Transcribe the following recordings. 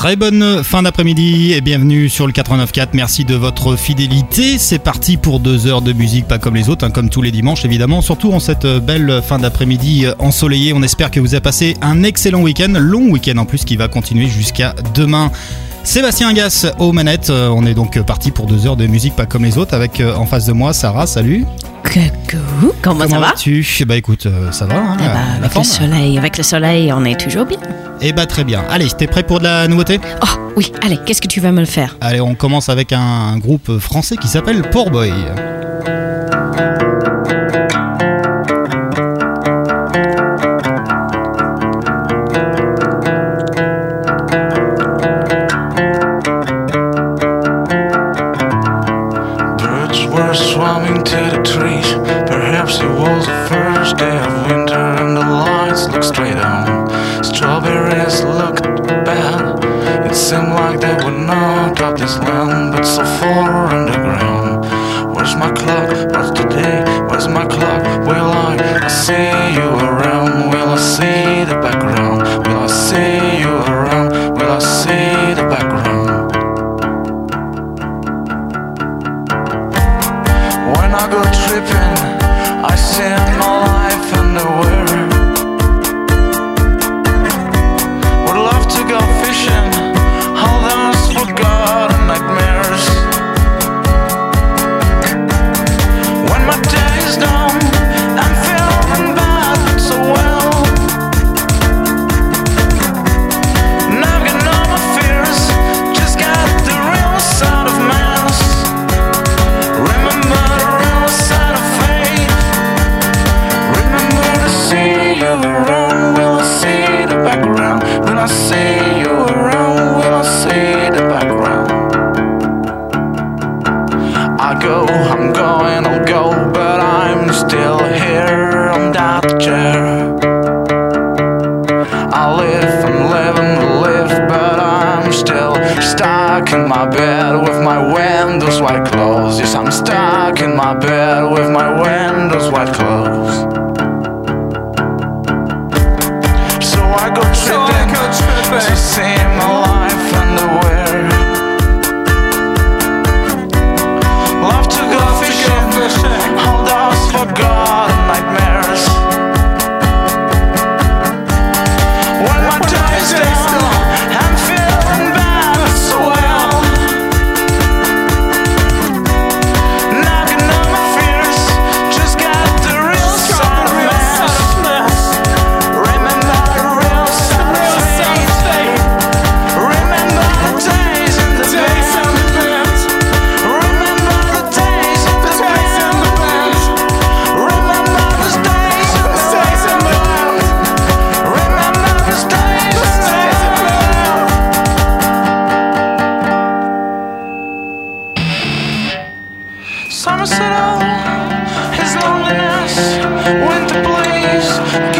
Très bonne fin d'après-midi et bienvenue sur le 89.4. Merci de votre fidélité. C'est parti pour deux heures de musique, pas comme les autres, hein, comme tous les dimanches évidemment. Surtout en cette belle fin d'après-midi ensoleillée. On espère que vous avez passé un excellent week-end, long week-end en plus qui va continuer jusqu'à demain. Sébastien Gas aux manettes. On est donc parti pour deux heures de musique, pas comme les autres, avec en face de moi Sarah. Salut. Coucou, comment, ça va? tu Bah écoute, ça va. Hein, eh bah, avec le soleil, avec le soleil, on est toujours bien. Eh bah très bien. Allez, t'es prêt pour de la nouveauté? Oh oui, allez, qu'est-ce que tu vas me le faire? Allez, on commence avec un groupe français qui s'appelle Poor so far promise at all. His loneliness went to blaze.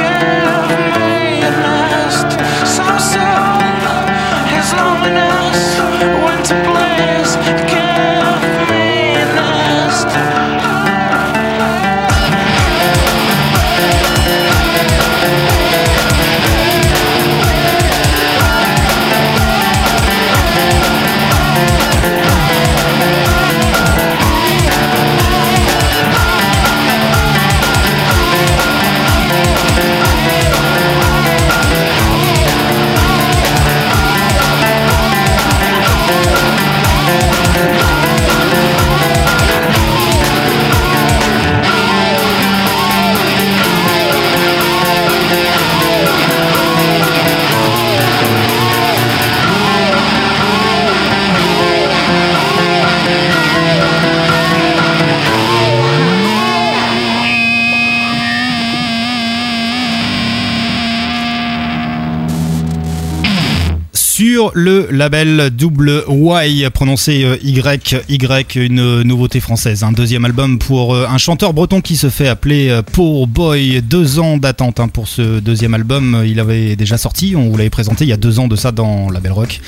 Le label Double Y, prononcé euh, Y, Y, une nouveauté française. Un deuxième album pour euh, un chanteur breton qui se fait appeler euh, Poor Boy. Deux ans d'attente hein, pour ce deuxième album. Il avait déjà sorti, on vous l'avait présenté il y a deux ans de ça dans Label Rock.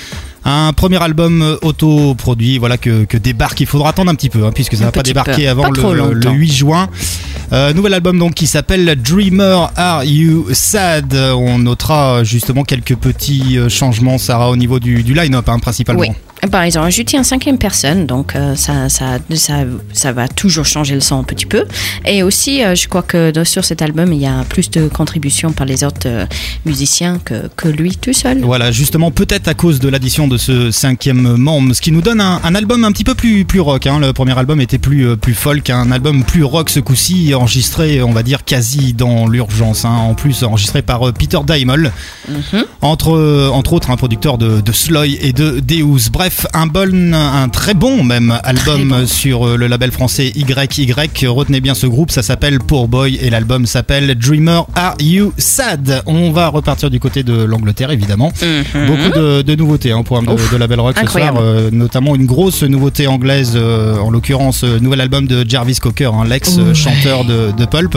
Un premier album autoproduit, voilà que, débarque. Il faudra attendre un petit peu, hein, puisque ça va pas débarquer avant le, le, 8 juin. Euh, nouvel album donc qui s'appelle Dreamer Are You Sad? On notera justement quelques petits euh, changements, Sarah, au niveau du, du line-up hein, principalement. Par exemple, j'utilise en cinquième personne, donc euh, ça, ça, ça, ça, va toujours changer le son un petit peu. Et aussi, euh, je crois que sur cet album, il y a plus de contributions par les autres euh, musiciens que, que, lui tout seul. Voilà, justement, peut-être à cause de l'addition de ce cinquième membre, ce qui nous donne un, un album un petit peu plus, plus rock. Hein. Le premier album était plus, plus folk, un album plus rock ce coup-ci, enregistré, on va dire, quasi dans l'urgence. Hein. En plus, enregistré par Peter Daimel, mhm. entre, entre autres un producteur de, de Sloy et de Deus. Bref, un bon, un très bon même album sur euh, le label français YY. Retenez bien ce groupe, ça s'appelle Poor Boy et l'album s'appelle Dreamer Are You Sad? On va repartir du côté de l'Angleterre évidemment. Mhm. Beaucoup de, nouveautés hein, au programme de, label rock ce soir, euh, notamment une grosse nouveauté anglaise, euh, en l'occurrence nouvel album de Jarvis Cocker, hein, l'ex-chanteur de, de Pulp.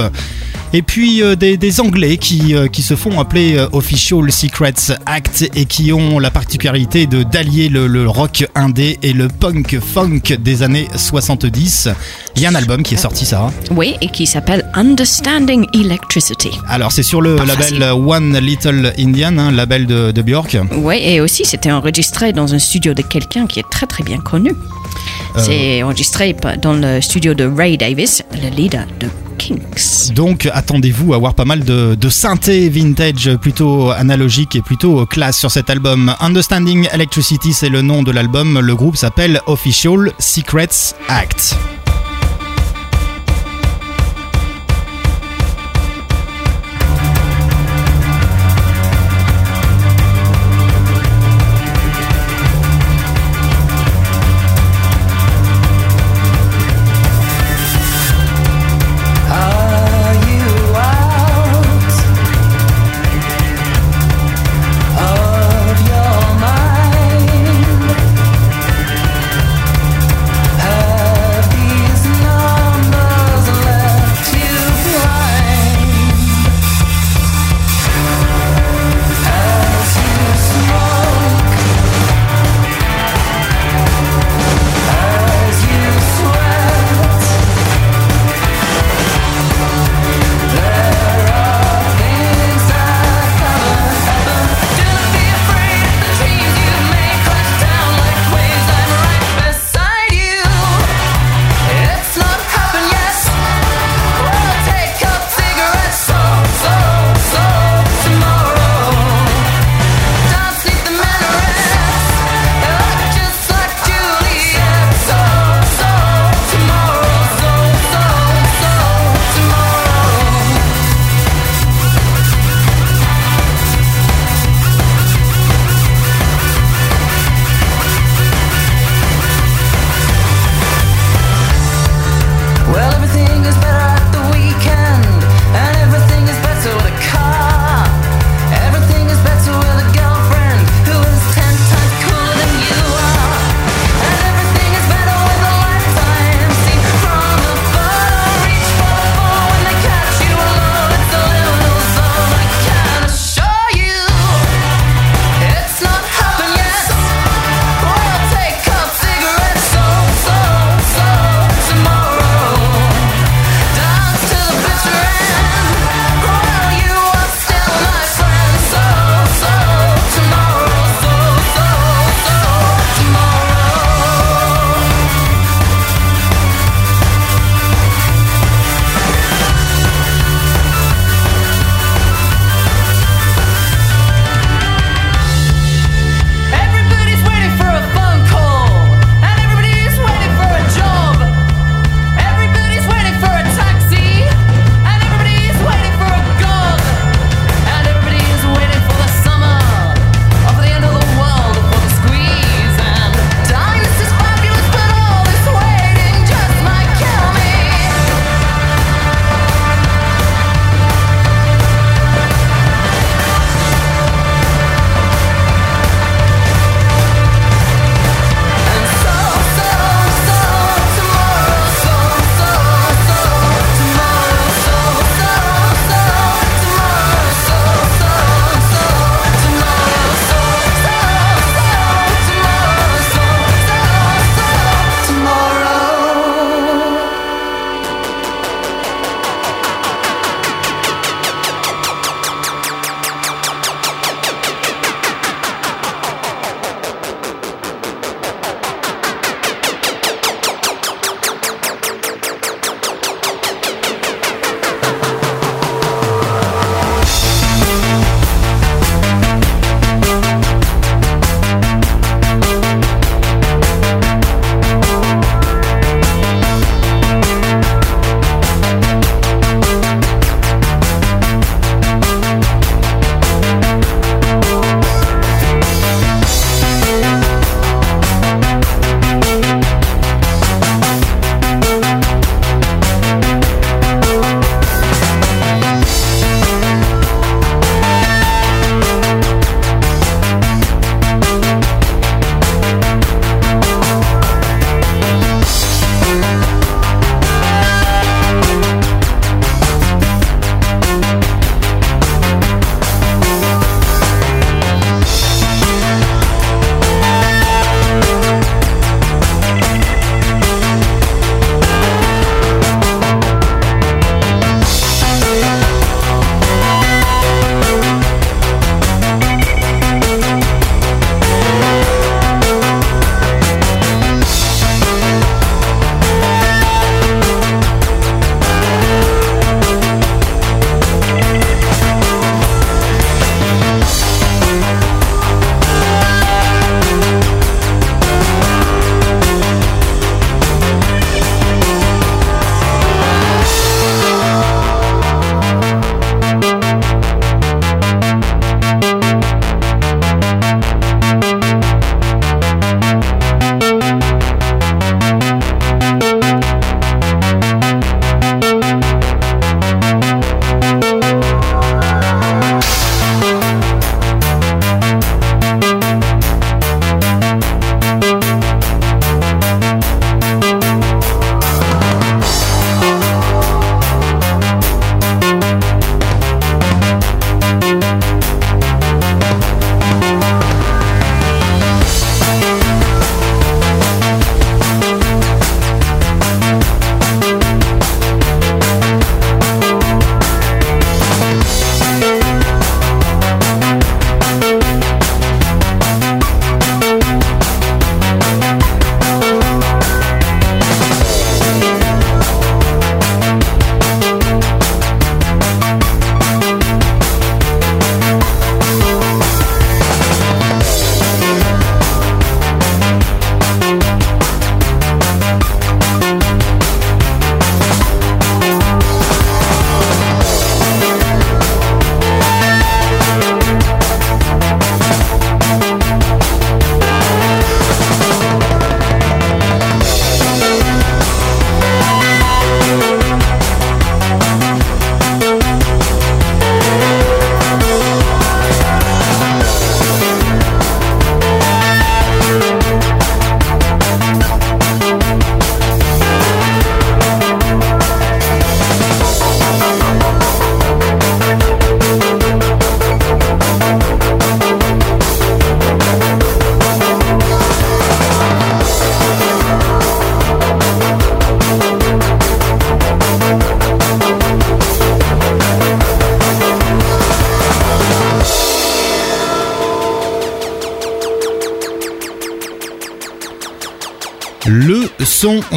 Et puis euh, des, Anglais qui, euh, qui se font appeler euh, Official Secrets Act et qui ont la particularité de d'allier le, rock indé et le punk funk des années 70. Il y a un album qui est sorti, ça. Oui, et qui s'appelle Understanding Electricity. Alors c'est sur le label One Little Indian, hein, label de, de Björk. Oui, et aussi c'était enregistré dans un studio de quelqu'un qui est très très bien connu. C'est enregistré dans le studio de Ray Davis, le leader de Donc attendez-vous à avoir pas mal de, de synthé vintage plutôt analogique et plutôt classe sur cet album. Understanding Electricity, c'est le nom de l'album. Le groupe s'appelle Official Secrets Act.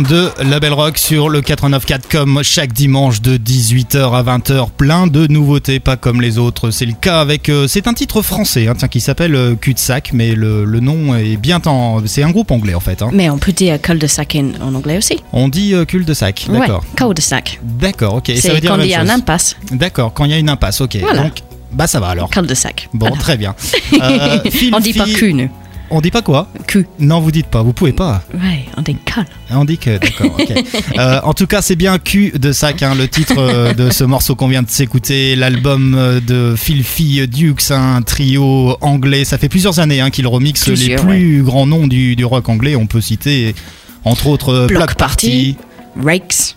De Label Rock sur le 89.4 comme chaque dimanche de 18h à 20h. Plein de nouveautés, pas comme les autres. C'est le cas avec. euh, c'est un titre français hein, tiens, qui s'appelle euh, Cul-de-sac, mais le, le nom est bien tant. C'est un groupe anglais en fait. hein. Mais on peut dire cul-de-sac en, en anglais aussi. On dit euh, cul-de-sac, d'accord. Ouais, cul-de-sac. D'accord, ok. C'est quand il y a un impasse. D'accord, quand il y a une impasse, ok. Voilà. Donc, bah ça va alors. Cul-de-sac. Bon, Voilà. très bien. Phil, On dit pas cul. On dit pas quoi Cul. Non, vous dites pas, vous pouvez pas. Ouais, on dit cul. On dit que, d'accord, ok. Euh, en tout cas, c'est bien Q de Sac, hein, le titre euh, de ce morceau qu'on vient de s'écouter, l'album euh, de Filthy Dukes, un trio anglais. Ça fait plusieurs années hein, qu'il remixe les plus grands noms du, du rock anglais. On peut citer, entre autres, Block Block Party. Rakes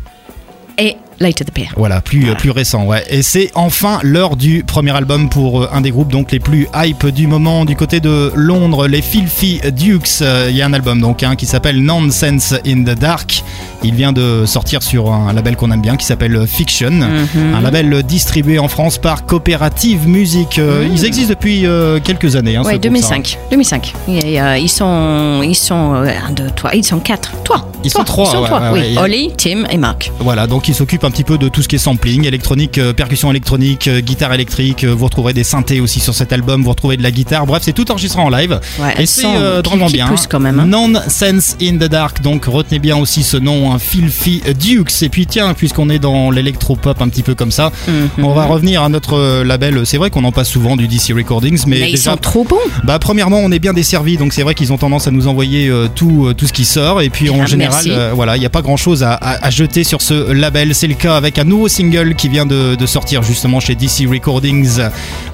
et Later the Pier. Voilà, plus, plus récent, ouais. Et c'est enfin l'heure du premier album pour euh, un des groupes donc les plus hype du moment du côté de Londres, les Filthy Dukes. Euh, Il y a un album donc hein, qui s'appelle Nonsense in the Dark. Il vient de sortir sur un label qu'on aime bien qui s'appelle Fiction, Mhm. un label distribué en France par Coopérative Musique. Euh, Ils existent depuis euh, quelques années. Hein, Ouais, groupe, ça. 2005. 2005. Et, euh, ils sont, ils sont, euh, un, deux, trois, ils sont quatre. Toi. Ils Toi. sont trois, Ils sont ouais, trois. ouais, oui. Oli, Tim et Marc. Voilà, donc il s'occupe un petit peu de tout ce qui est sampling, électronique, euh, percussion électronique, euh, guitare électrique. euh, vous retrouverez des synthés aussi sur cet album, vous retrouvez de la guitare. Bref, c'est tout enregistré en live. Ouais, Et c'est euh, qui bien. poussent quand même, hein. Nonsense in the Dark, donc retenez bien aussi ce nom, un Filthy Dukes. Et puis tiens, puisqu'on est dans l'électropop un petit peu comme ça, Mhm. on va revenir à notre label. C'est vrai qu'on en passe souvent du DC Recordings, mais, Mais, ils sont trop bons. bah, premièrement, on est bien desservi, donc c'est vrai qu'ils ont tendance à nous envoyer euh, tout, euh, tout ce qui sort. Et puis en Ah, général, merci. euh, voilà, il n'y a pas grand chose à, à- à jeter sur ce label. C'est le avec un nouveau single qui vient de, de sortir justement chez DC Recordings,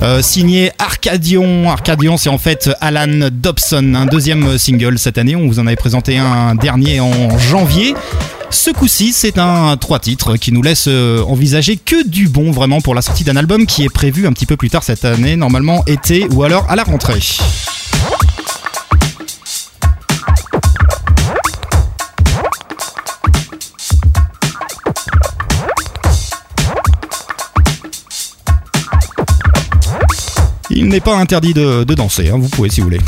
euh, signé Arcadion. Arcadion, c'est en fait Alan Dobson, un deuxième single cette année. On vous en avait présenté un dernier en janvier. Ce coup-ci, c'est un trois titres qui nous laisse euh, envisager que du bon vraiment pour la sortie d'un album qui est prévu un petit peu plus tard cette année, normalement été ou alors à la rentrée. Il n'est pas interdit de, danser, hein, vous pouvez si vous voulez.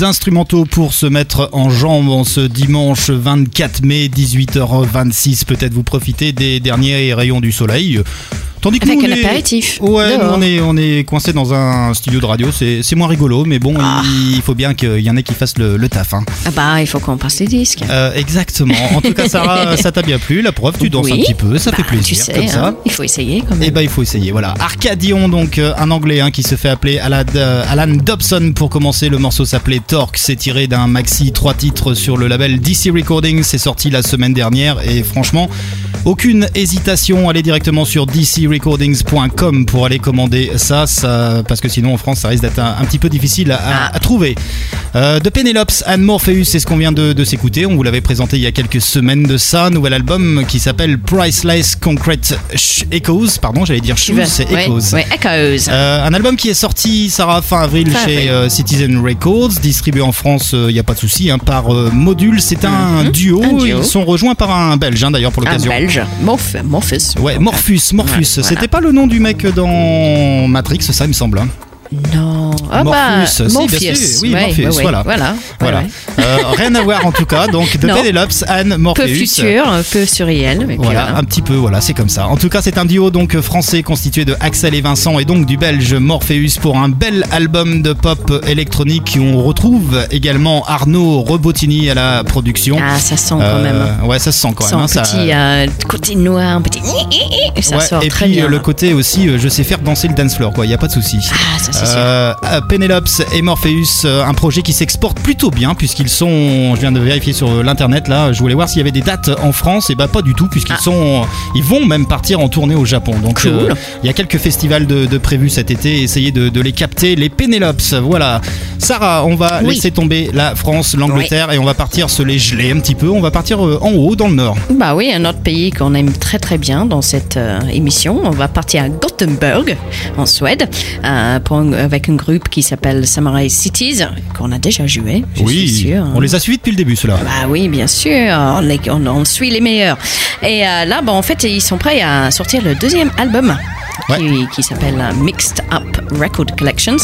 Instrumentaux pour se mettre en jambe en ce dimanche 24 mai 18h26. Peut-être vous profitez des derniers rayons du soleil. Tandis que Avec nous, un on est- apéritif. Ouais, nous, on est, on est coincé dans un studio de radio. C'est moins rigolo, mais bon, Ah. il faut bien qu'il y en ait qui fassent le, le taf. hein. Ah bah, il faut qu'on passe les disques. Euh, exactement. En tout cas, Sarah, ça t'a bien plu. La preuve, tu danses un petit peu, ça Bah, fait plaisir. Tu sais, comme ça. hein, il faut essayer quand même. Eh ben, il faut essayer. Voilà. Arcadion, donc euh, un Anglais hein, qui se fait appeler Alan, euh, Alan Dobson pour commencer. Le morceau s'appelait Torque. C'est tiré d'un maxi trois titres sur le label DC Recordings. C'est sorti la semaine dernière et franchement, aucune hésitation. Allez directement sur dcrecordings.com pour aller commander ça, ça, parce que sinon en France, ça risque d'être un, un petit peu difficile à, à- Ah. à trouver. Euh, de Penelope and Morpheus, c'est ce qu'on vient de, de s'écouter. On vous l'avait présenté il y a quelques semaines de ça. Nouvel album qui s'appelle Priceless Concrete Sh- Echoes. Pardon, j'allais dire Shoes, c'est ouais, Echoes. ouais, Echoes. Euh, un album qui est sorti, Sarah, fin avril Fin chez avril. euh, Citizen Records, distribué en France, il n'y a pas de souci, hein, par Module. C'est un, duo. Mhm. Un duo. Ils sont rejoints par un Belge, hein, d'ailleurs, pour un l'occasion. belge. Morph, Morphus. Ouais, Morphus, Morphus. C'était pas le nom du mec dans Matrix, ça, il me semble. Non. Ah Morpheus, bah, si, bien Morpheus. sûr. Oui, Ouais, Morpheus, ouais, voilà. Voilà. Voilà. Euh, rien à voir en tout cas. Donc, de Non. Penelope, Anne, Morpheus. Peu futur, un peu surréel. mais Voilà, voilà. un petit peu, voilà, c'est comme ça. En tout cas, c'est un duo donc français constitué de Axel et Vincent et donc du belge Morpheus pour un bel album de pop électronique. On retrouve également Arnaud Robotini à la production. Ah, ça sent quand Euh, même. ouais, ça se sent quand même. hein, ça- petit euh, côté noir, un petit. Ça Ouais, sort et très puis bien. euh, le côté aussi, je sais faire danser le dance floor, quoi. Il y a pas de souci. Ah, ça c'est sûr. Euh, et Morpheus, euh, un projet qui s'exporte plutôt bien puisqu'ils sont, je viens de vérifier sur euh, l'internet là, je voulais voir s'il y avait des dates en France et bah pas du tout puisqu'ils Ah. sont, ils vont même partir en tournée au Japon. Donc Cool. euh, il y a quelques festivals de, de prévus cet été, essayez de, de les capter, les Penelopes. Voilà. Sarah, on va Oui. laisser tomber la France, l'Angleterre et on va partir se les geler un petit peu. On va partir en haut dans le nord. Bah oui, un autre pays qu'on aime très très bien dans cette euh, émission. On va partir à Gothenburg, en Suède, euh, pour un- avec un groupe qui s'appelle Samurai Cities, qu'on a déjà joué, je suis sûre. on les a suivis depuis le début ceux-là. Bah oui, bien sûr, on, les- on- on suit les meilleurs. Et euh, là, bah, en fait, ils sont prêts à sortir le deuxième album. Ouais. Qui, qui s'appelle euh, Mixed Up Record Collections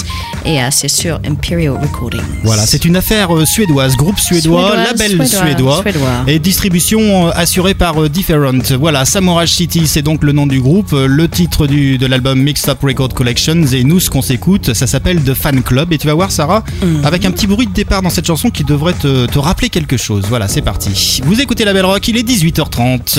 et euh, c'est sur Imperial Recordings. Voilà, c'est une affaire euh, suédoise, groupe suédois, Suédoise, label suédois, suédois, suédois. et distribution assurée par Different. Voilà, Samurai City, c'est donc le nom du groupe, le titre du, de l'album Mixed Up Record Collections, et nous, ce qu'on s'écoute, ça s'appelle The Fan Club, et tu vas voir, Sarah, Mhm. avec un petit bruit de départ dans cette chanson qui devrait te, te rappeler quelque chose. Voilà, c'est parti. Vous écoutez la Belle Rock, il est 18h30.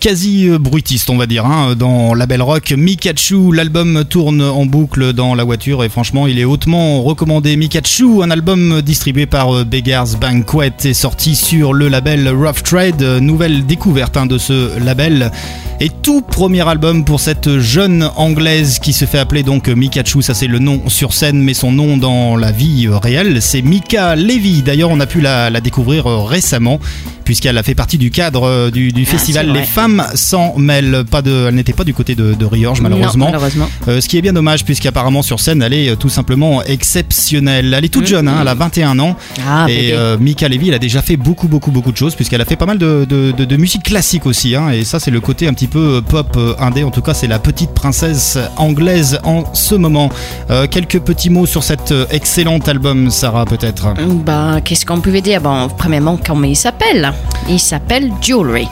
Quasi euh, bruitiste, on va dire, hein, dans la belle rock. Mikachu, l'album tourne en boucle dans la voiture et franchement, il est hautement recommandé. Mikachu, un album distribué par euh, Beggars Banquet, est sorti sur le label Rough Trade. Nouvelle découverte hein, de ce label. Et tout premier album pour cette jeune anglaise qui se fait appeler donc Mikachu, ça c'est le nom sur scène, mais son nom dans la vie euh, réelle, c'est Mika Levy. D'ailleurs, on a pu la, découvrir récemment puisqu'elle a fait partie du cadre euh, du, du festival. Les Femmes s'en mêlent. Pas de, elle n'était pas du côté de, de Riorge malheureusement. Non, malheureusement. Euh, ce qui est bien dommage puisqu'apparemment sur scène elle est euh, tout simplement exceptionnelle. Elle est toute jeune, hein, elle a 21 ans. Ah, et euh, Mika Levy, elle a déjà fait beaucoup, beaucoup, beaucoup de choses, puisqu'elle a fait pas mal de, de- de- de musique classique aussi. hein, et ça, c'est le côté un petit peu pop indé. En tout cas, c'est la petite princesse anglaise en ce moment. Euh, quelques petits mots sur cet excellent album, Sarah, peut-être. Bah, qu'est-ce qu'on pouvait dire? Bon, premièrement, comment il s'appelle? Il s'appelle Jewelry.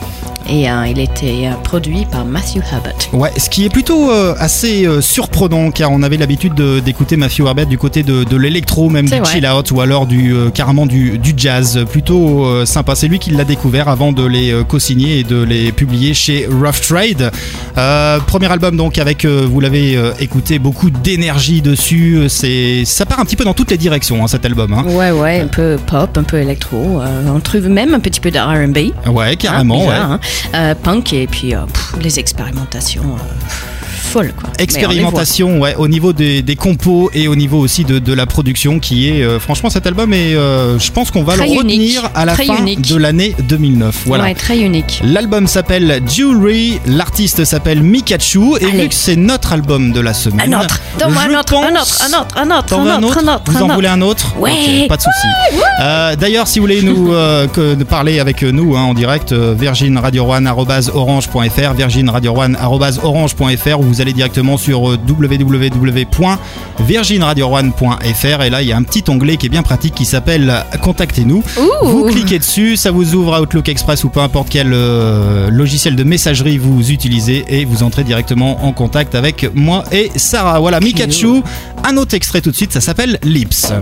Et euh, il était euh, produit par Matthew Herbert. Ouais, ce qui est plutôt euh, assez euh, surprenant, car on avait l'habitude de- d'écouter Matthew Herbert du côté de, de l'électro, même du vrai. chill out, ou alors du carrément du, du jazz. Plutôt sympa. C'est lui qui l'a découvert avant de les co-signer et de les publier chez Rough Trade. Premier album donc avec, vous l'avez écouté, beaucoup d'énergie dessus. Ça part un petit peu dans toutes les directions hein, cet album. hein. Ouais, ouais, un peu pop, un peu électro. on trouve même un petit peu de R&B. Ouais, carrément. Hein, ouais. bizarre, hein. Euh, punk et puis euh, les expérimentations quoi. Expérimentation, ouais, au niveau des, des compos et au niveau aussi de, de la production qui est, euh, franchement, cet album est, euh, je pense qu'on va Très le retenir unique, à la très fin unique. de l'année 2009. Voilà. Ouais, très unique. L'album s'appelle Jewelry, l'artiste s'appelle Mikachu et Allez. vu que c'est notre album de la semaine. Un autre. Donne-moi un autre, un autre, un autre, un autre, un autre, un autre, Vous en voulez un autre Ouais. Pas de souci. Euh, D'ailleurs, si vous voulez nous que- de parler avec nous hein, en direct, euh, virginradio1@orange.fr, virginradio1@orange.fr, ou vous allez directement sur euh, www.virginradio1.fr et là il y a un petit onglet qui est bien pratique qui s'appelle Contactez-nous. Ouh. Vous cliquez dessus, ça vous ouvre Outlook Express ou peu importe quel euh, logiciel de messagerie vous utilisez et vous entrez directement en contact avec moi et Sarah. Voilà, Mikachu. Un autre extrait tout de suite, ça s'appelle Lips.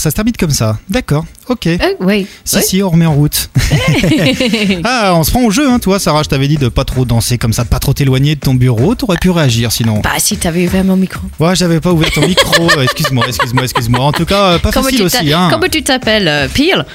Ça se termine comme ça. D'accord, ok. Euh, oui. Si, oui. si, on remet en route. ah, on se prend au jeu, hein, toi, Sarah. Je t'avais dit de pas trop danser comme ça, de pas trop t'éloigner de ton bureau. T'aurais pu réagir sinon. Bah, si t'avais ouvert mon micro. Ouais, j'avais pas ouvert ton micro. Excuse-moi, excuse-moi, excuse-moi. En tout cas, euh, pas Comment facile aussi. Hein. comment tu t'appelles euh, Pile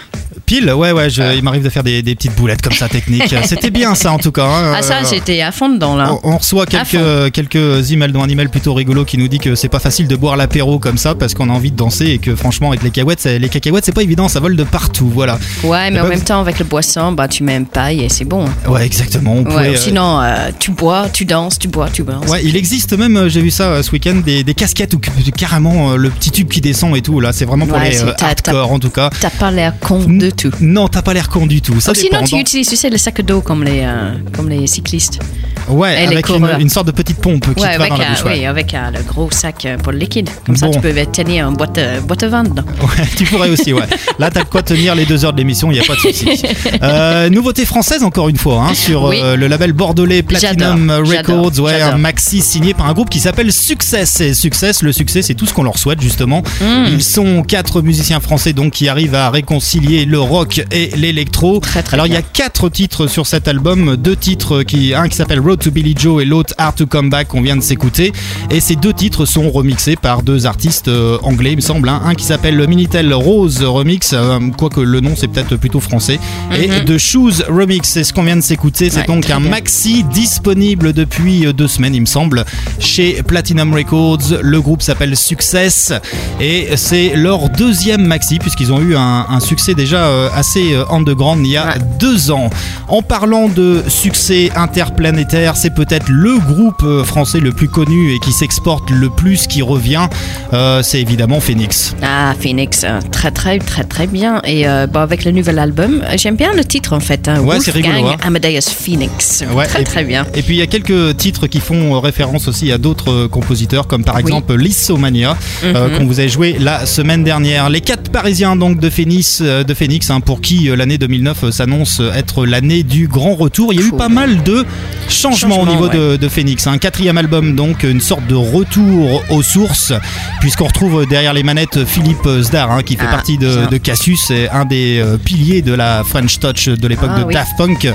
Pile, ouais, ouais, je- il m'arrive de faire des, des petites boulettes comme ça, techniques. C'était bien ça, en tout cas. hein. Ah, ça, j'étais à fond dedans, là. On, on reçoit quelques, quelques emails, dont un email plutôt rigolo qui nous dit que c'est pas facile de boire l'apéro comme ça parce qu'on a envie de danser et que franchement, avec les cacahuètes, les cacahuètes, c'est pas évident, ça vole de partout. Voilà. Ouais, mais Eh en ben, même vous- temps, avec le boisson, bah, tu mets une paille et c'est bon. Ouais, exactement. On Ouais, euh, sinon, euh, tu bois, tu danses, tu bois, tu danses. Ouais, il existe même, euh, j'ai vu ça ce week-end, des, des casquettes où carrément le petit tube qui descend et tout. Là, c'est vraiment pour Ouais, les euh, hardcore en tout cas. T'as pas l'air con de tout. Non, t'as pas l'air con du tout. Ça Ou sinon, tu utilises, tu sais, le sac d'eau comme les, euh, comme les cyclistes. Ouais, et les avec une, sorte de petite pompe qui Ouais, te va dans la bouche. ouais. oui, avec euh, le gros sac euh, pour le liquide. Comme ça, tu peux tenir une boîte, euh, boîte à vin dedans. Ouais, tu pourrais aussi, ouais. Là, t'as de quoi tenir les deux heures de l'émission, il n'y a pas de souci. Euh, nouveauté française, encore une fois, hein, sur Oui. euh, le label bordelais Platinum Records, ouais, un maxi signé par un groupe qui s'appelle Success. Et Success, le succès, c'est tout ce qu'on leur souhaite, justement. Mm. Ils sont quatre musiciens français, donc, qui arrivent à réconcilier le rock et l'électro. Alors, il y a quatre titres sur cet album, deux titres, qui, un qui s'appelle Road to Billy Joe et l'autre Hard to Come Back, qu'on vient de s'écouter. Et ces deux titres sont remixés par deux artistes euh, anglais, il me semble. hein. Un qui s'appelle le Minitel Rose Remix, euh, quoique le nom c'est peut-être plutôt français. Et The Shoes Remix, c'est ce qu'on vient de s'écouter. C'est Mhm. Ouais, donc un bien. maxi disponible depuis euh, deux semaines, il me semble, chez Platinum Records. Le groupe s'appelle Success et c'est leur deuxième maxi puisqu'ils ont eu un, un succès déjà assez euh, underground il y a Ouais. deux ans. En parlant de succès interplanétaire, c'est peut-être le groupe euh, français le plus connu et qui s'exporte le plus qui revient. Euh, c'est évidemment Phoenix. Ah, Phoenix, euh, très très très très bien. Et euh, bon, avec le nouvel album, euh, j'aime bien le titre en fait. hein, Ouais, c'est rigolo, hein. Amadeus Phoenix. Ouais, très très bien. Et puis il y a quelques titres qui font euh, référence aussi à d'autres euh, compositeurs, comme par Oui. exemple Lissomania, euh, Mhm. qu'on vous a joué la semaine dernière. Les quatre Parisiens donc de Phoenix, euh, de Phoenix hein, pour qui euh, l'année 2009 euh, s'annonce être l'année du grand retour. Il y a eu pas mal de changements au niveau de, de Phoenix. Un quatrième album donc, une sorte de retour aux sources, puisqu'on retrouve derrière les manettes Philippe Zdar, hein, qui fait Ah, partie de, de Cassius, et un des euh, piliers de la French Touch de l'époque Ah, de oui. Daft Punk.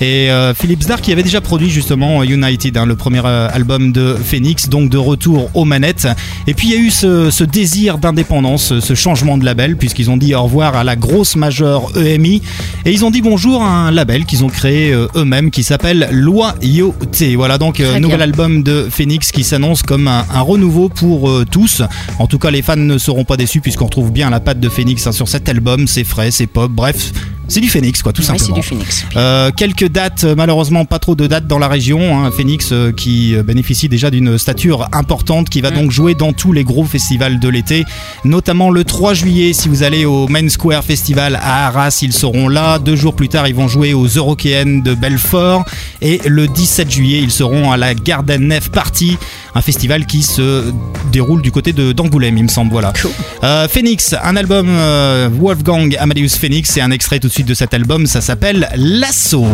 Et euh, Philippe Zdar qui avait déjà produit justement United, hein, le premier euh, album de Phoenix, donc de retour aux manettes. Et puis il y a eu ce, ce désir d'indépendance, ce changement de label, puisqu'ils ont dit au revoir à la grosse EMI. Et ils ont dit bonjour à un label qu'ils ont créé euh, eux-mêmes qui s'appelle Loyauté. Voilà donc euh, Très nouvel bien. album de Phoenix qui s'annonce comme un, un renouveau pour euh, tous. En tout cas, les fans ne seront pas déçus puisqu'on retrouve bien la patte de Phoenix hein, sur cet album. C'est frais, c'est pop, bref, c'est du Phoenix quoi, tout Ouais, simplement. c'est du Phoenix. Euh, quelques dates, euh, malheureusement pas trop de dates dans la région. hein. Phoenix euh, qui bénéficie déjà d'une stature importante, qui va donc jouer dans tous les gros festivals de l'été, notamment le 3 juillet. Si vous allez au Main Square Festival à Arras, ils seront là. Deux jours plus tard, ils vont jouer aux Eurokéennes de Belfort. Et le 17 juillet, ils seront à la Garden Nef Party, un festival qui se déroule du côté d'Angoulême, il me semble. Voilà. Cool. Euh, Phoenix, un album Wolfgang Amadeus Phoenix, c'est un extrait tout de suite de cet album, ça s'appelle L'Assaut.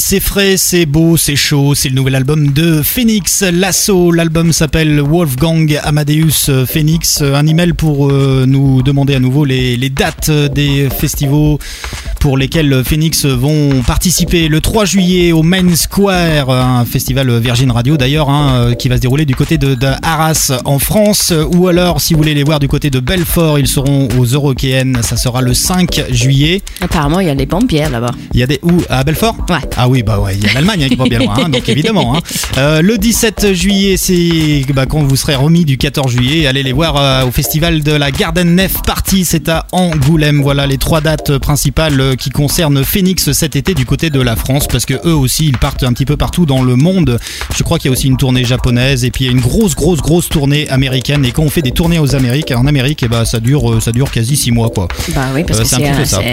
C'est frais, c'est beau, c'est chaud, c'est le nouvel album de Phoenix Lasso. L'album s'appelle Wolfgang Amadeus Phoenix. Un email pour euh, nous demander à nouveau les, les dates des festivals pour lesquels Phoenix vont participer le 3 juillet au Main Square, un festival Virgin Radio d'ailleurs, hein, qui va se dérouler du côté de, de Arras en France. Ou alors, si vous voulez les voir du côté de Belfort, ils seront aux Eurokéennes. Ça sera le 5 juillet. Apparemment, il y a des bonnes bières là-bas. Il y a des où? À Belfort? Ouais. Ah oui, bah ouais, il y a l'Allemagne hein, qui va bien loin, hein, donc évidemment. hein. Euh, le 17 juillet, c'est bah, quand vous serez remis du 14 juillet, allez les voir euh, au festival de la Garden Nef Party, c'est à Angoulême. Voilà les trois dates principales qui concernent Phoenix cet été du côté de la France, parce que eux aussi, ils partent un petit peu partout dans le monde. Je crois qu'il y a aussi une tournée japonaise et puis il y a une grosse, grosse, grosse tournée américaine. Et quand on fait des tournées aux Amériques, en Amérique, eh bah, ça dure, euh, ça dure quasi six mois, quoi. Bah oui, parce Euh, que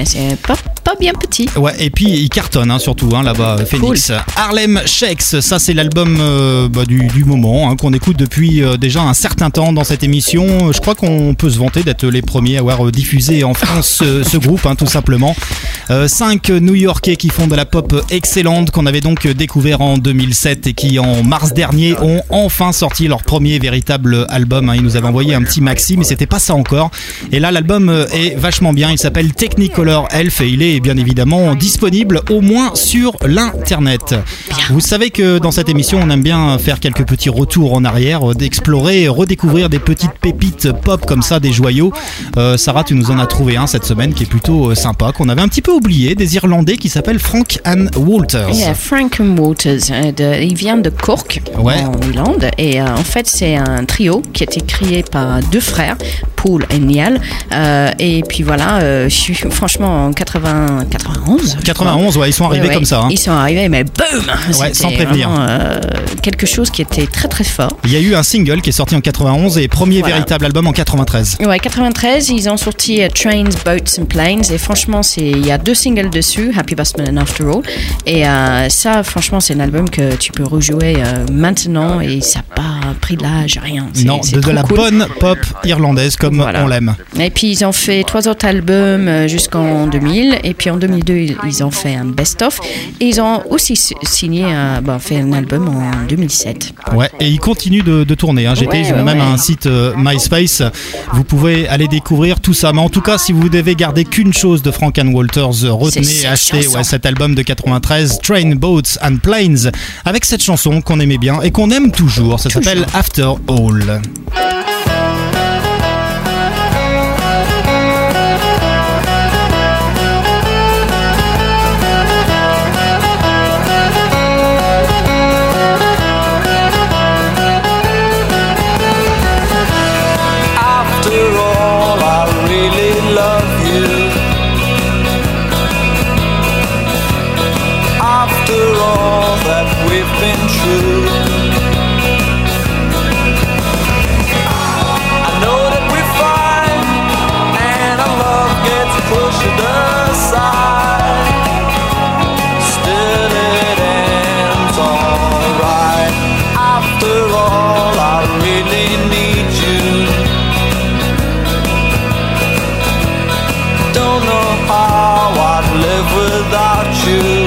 c'est pas, pas bien petit. Ouais, et puis il cartonne hein, surtout hein, Phoenix. Harlem Shakes, ça c'est l'album euh, bah, du, du moment hein, qu'on écoute depuis euh, déjà un certain temps dans cette émission. Je crois qu'on peut se vanter d'être les premiers à avoir euh, diffusé en France ce, ce groupe, hein, tout simplement. Euh, cinq New-Yorkais qui font de la pop excellente qu'on avait donc découvert en 2007 et qui en mars dernier ont enfin sorti leur premier véritable album. hein. Ils nous avaient envoyé un petit maxi, mais c'était pas ça encore. Et là, l'album euh, est vachement bien. Il s'appelle Technicolor Elf et il est bien évidemment disponible au moins sur l'internet. Vous savez que dans cette émission, on aime bien faire quelques petits retours en arrière, euh, d'explorer, redécouvrir des petites pépites pop comme ça, des joyaux. Euh, Sarah, tu nous en as trouvé un cette semaine qui est plutôt euh, sympa, qu'on avait un petit peu oublié, des Irlandais qui s'appellent Frank and Walters. Yeah, Frank Waters, euh, de- il vient de Cork, Ouais. en Irlande. Et euh, en fait, c'est un trio qui a été créé par deux frères, Paul et Niall. Euh, et puis voilà, euh, je suis franchement en 80, 91. je 91, ouais, ils sont arrivés Ouais, comme ça. hein. Ils sont arrivés, mais boum Ouais, sans prévenir. vraiment, euh, quelque chose qui était très très fort. Il y a eu un single qui est sorti en 91 et premier Voilà. véritable album en 93. Ouais, 93, ils ont sorti Trains, Boats and Planes et franchement, il y a deux singles dessus, Happy Busman and After All. Et ça, franchement, c'est un album que tu peux rejouer maintenant et ça n'a pas pris de l'âge, rien. Non, de, de la cool. bonne pop irlandaise comme Voilà. on l'aime. Et puis ils ont fait trois autres albums euh, jusqu'en 2000 et puis en 2002 ils- ont fait un best-of et ils ont aussi signé, un- bon, fait un album en 2007. Ouais, et ils continuent de, de tourner. Hein. J'étais, Ouais, ouais, même ouais. un site euh, MySpace. Vous pouvez aller découvrir tout ça. Mais en tout cas, si vous devez garder qu'une chose de Frank and Walters, euh, retenez et achetez cet album de 93, Train, Boats and Planes, avec cette chanson qu'on aimait bien et qu'on aime toujours. Ça s'appelle After All. without you.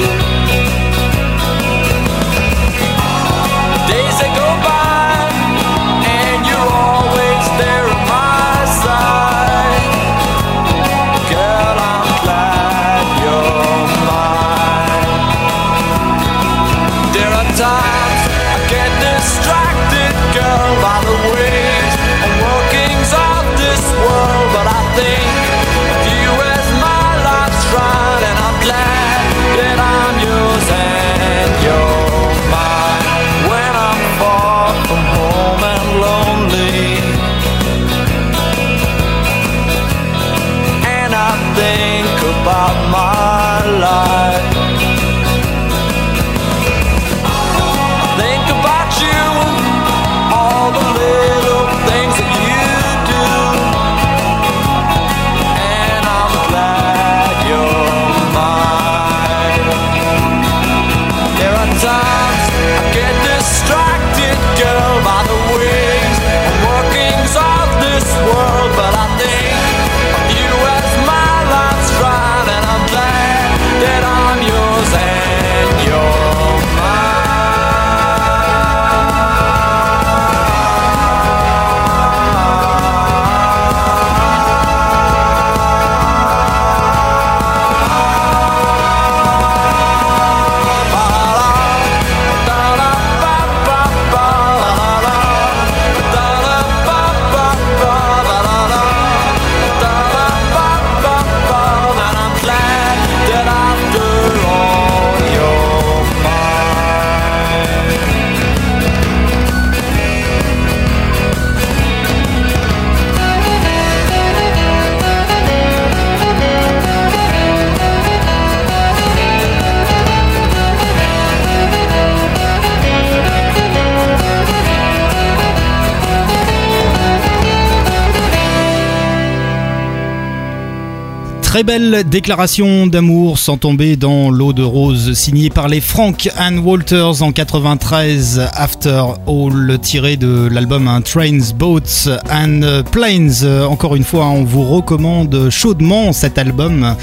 Très belle déclaration d'amour sans tomber dans l'eau de rose signée par les Frank and Walters en 93 After All tiré de l'album hein, Trains, Boats and Planes. Euh, Encore une fois, on vous recommande chaudement cet album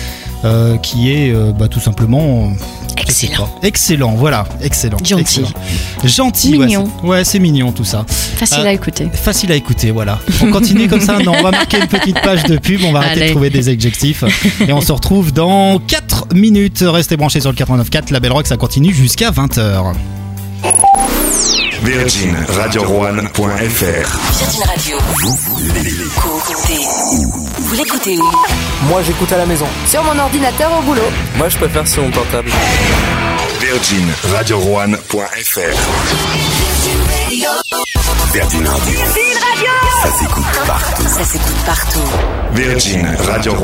euh, qui est euh, bah, tout simplement Excellent. Excellent, voilà, excellent. Gentil. excellent. Gentil, ouais, Mignon. c'est- ouais, c'est mignon tout ça. Facile Euh, à écouter. Facile à écouter, voilà. On continue comme ça Non, on va marquer une petite page de pub, on va arrêter de trouver des adjectifs. Et on se retrouve dans 4 minutes. Restez branchés sur le 89.4, la Belle Rock, ça continue jusqu'à 20h. Virgin Radio Virgin Radio. Vous l'écoutez où Vous l'écoutez où? Moi j'écoute à la maison. Sur mon ordinateur au boulot. Moi je préfère sur mon portable. Virgin Radio Virgin Radio. Ça s'écoute partout. Ça s'écoute partout. Virgin Radio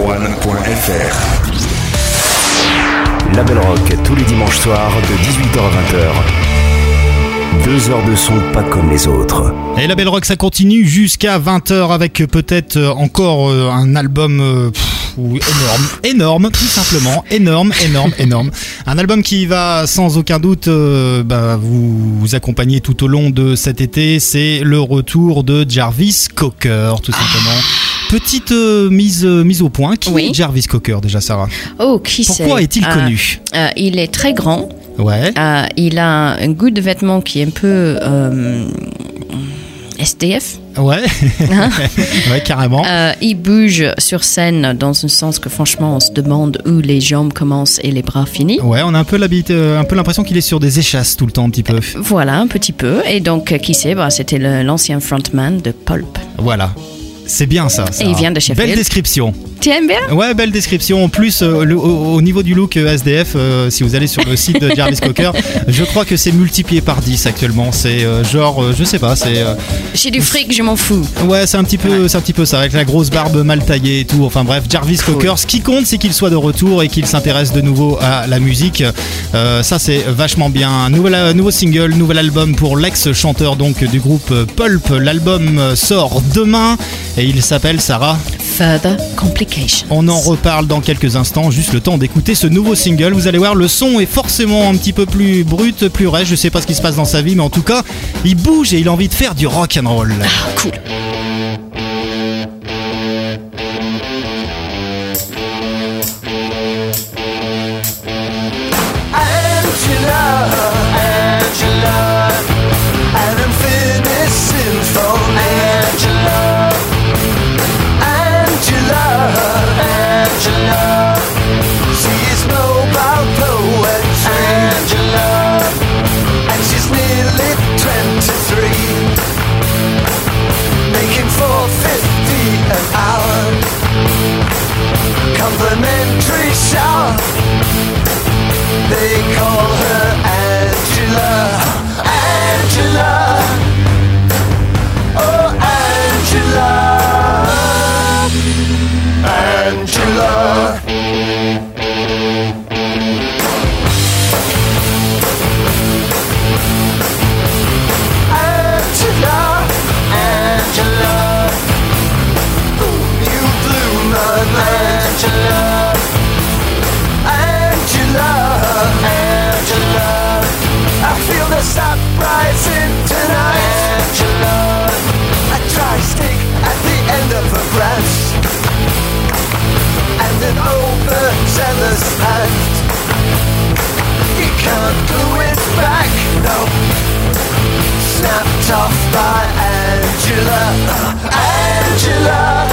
La Belle Rock tous les dimanches soirs de 18h à 20h. Deux heures de son pas comme les autres. Et la Belle Rock, ça continue jusqu'à 20h avec euh, peut-être euh, encore euh, un album pff, énorme, énorme, tout simplement, énorme, énorme, énorme. Un album qui va sans aucun doute euh, bah, vous, vous accompagner tout au long de cet été. C'est le retour de Jarvis Cocker, tout simplement. Petite euh, mise, euh, mise au point. Qui Oui. est Jarvis Cocker déjà, Sarah? Oh, qui c'est? Pourquoi est-il Euh, connu? euh, Il est très grand. Ouais. Euh, il a un goût de vêtements qui est un peu euh, SDF. Ouais. ouais, carrément. Euh, il bouge sur scène dans un sens que franchement on se demande où les jambes commencent et les bras finissent. Ouais, on a un peu l'habit- euh, un peu l'impression qu'il est sur des échasses tout le temps, un petit peu. Voilà, un petit peu. Et donc, qui c'est bah, C'était l'ancien frontman de Pulp. Voilà. C'est bien ça. Et il vient de Sheffield. Belle description. Tu aimes bien Ouais, belle description. En plus, euh, le- au, au niveau du look euh, SDF, euh, si vous allez sur le site de Jarvis Cocker, je crois que c'est multiplié par 10 actuellement. C'est euh, genre, je sais pas, c'est. J'ai du fric, je m'en fous. ouais, c'est un petit peu, un petit peu ça, avec la grosse barbe mal taillée et tout. Enfin bref, Jarvis Cocker. Ce qui compte, c'est qu'il soit de retour et qu'il s'intéresse de nouveau à la musique. Ça, c'est vachement bien. Nouvel, nouveau single, nouvel album pour l'ex-chanteur donc du groupe Pulp. L'album sort demain et il s'appelle Sarah. Further complications. On en reparle dans quelques instants, juste le temps d'écouter ce nouveau single. Vous allez voir, le son est forcément un petit peu plus brut, plus rêche. Je sais pas ce qui se passe dans sa vie, mais en tout cas, il bouge et il a envie de faire du rock and roll. Cool. Angela, Angela.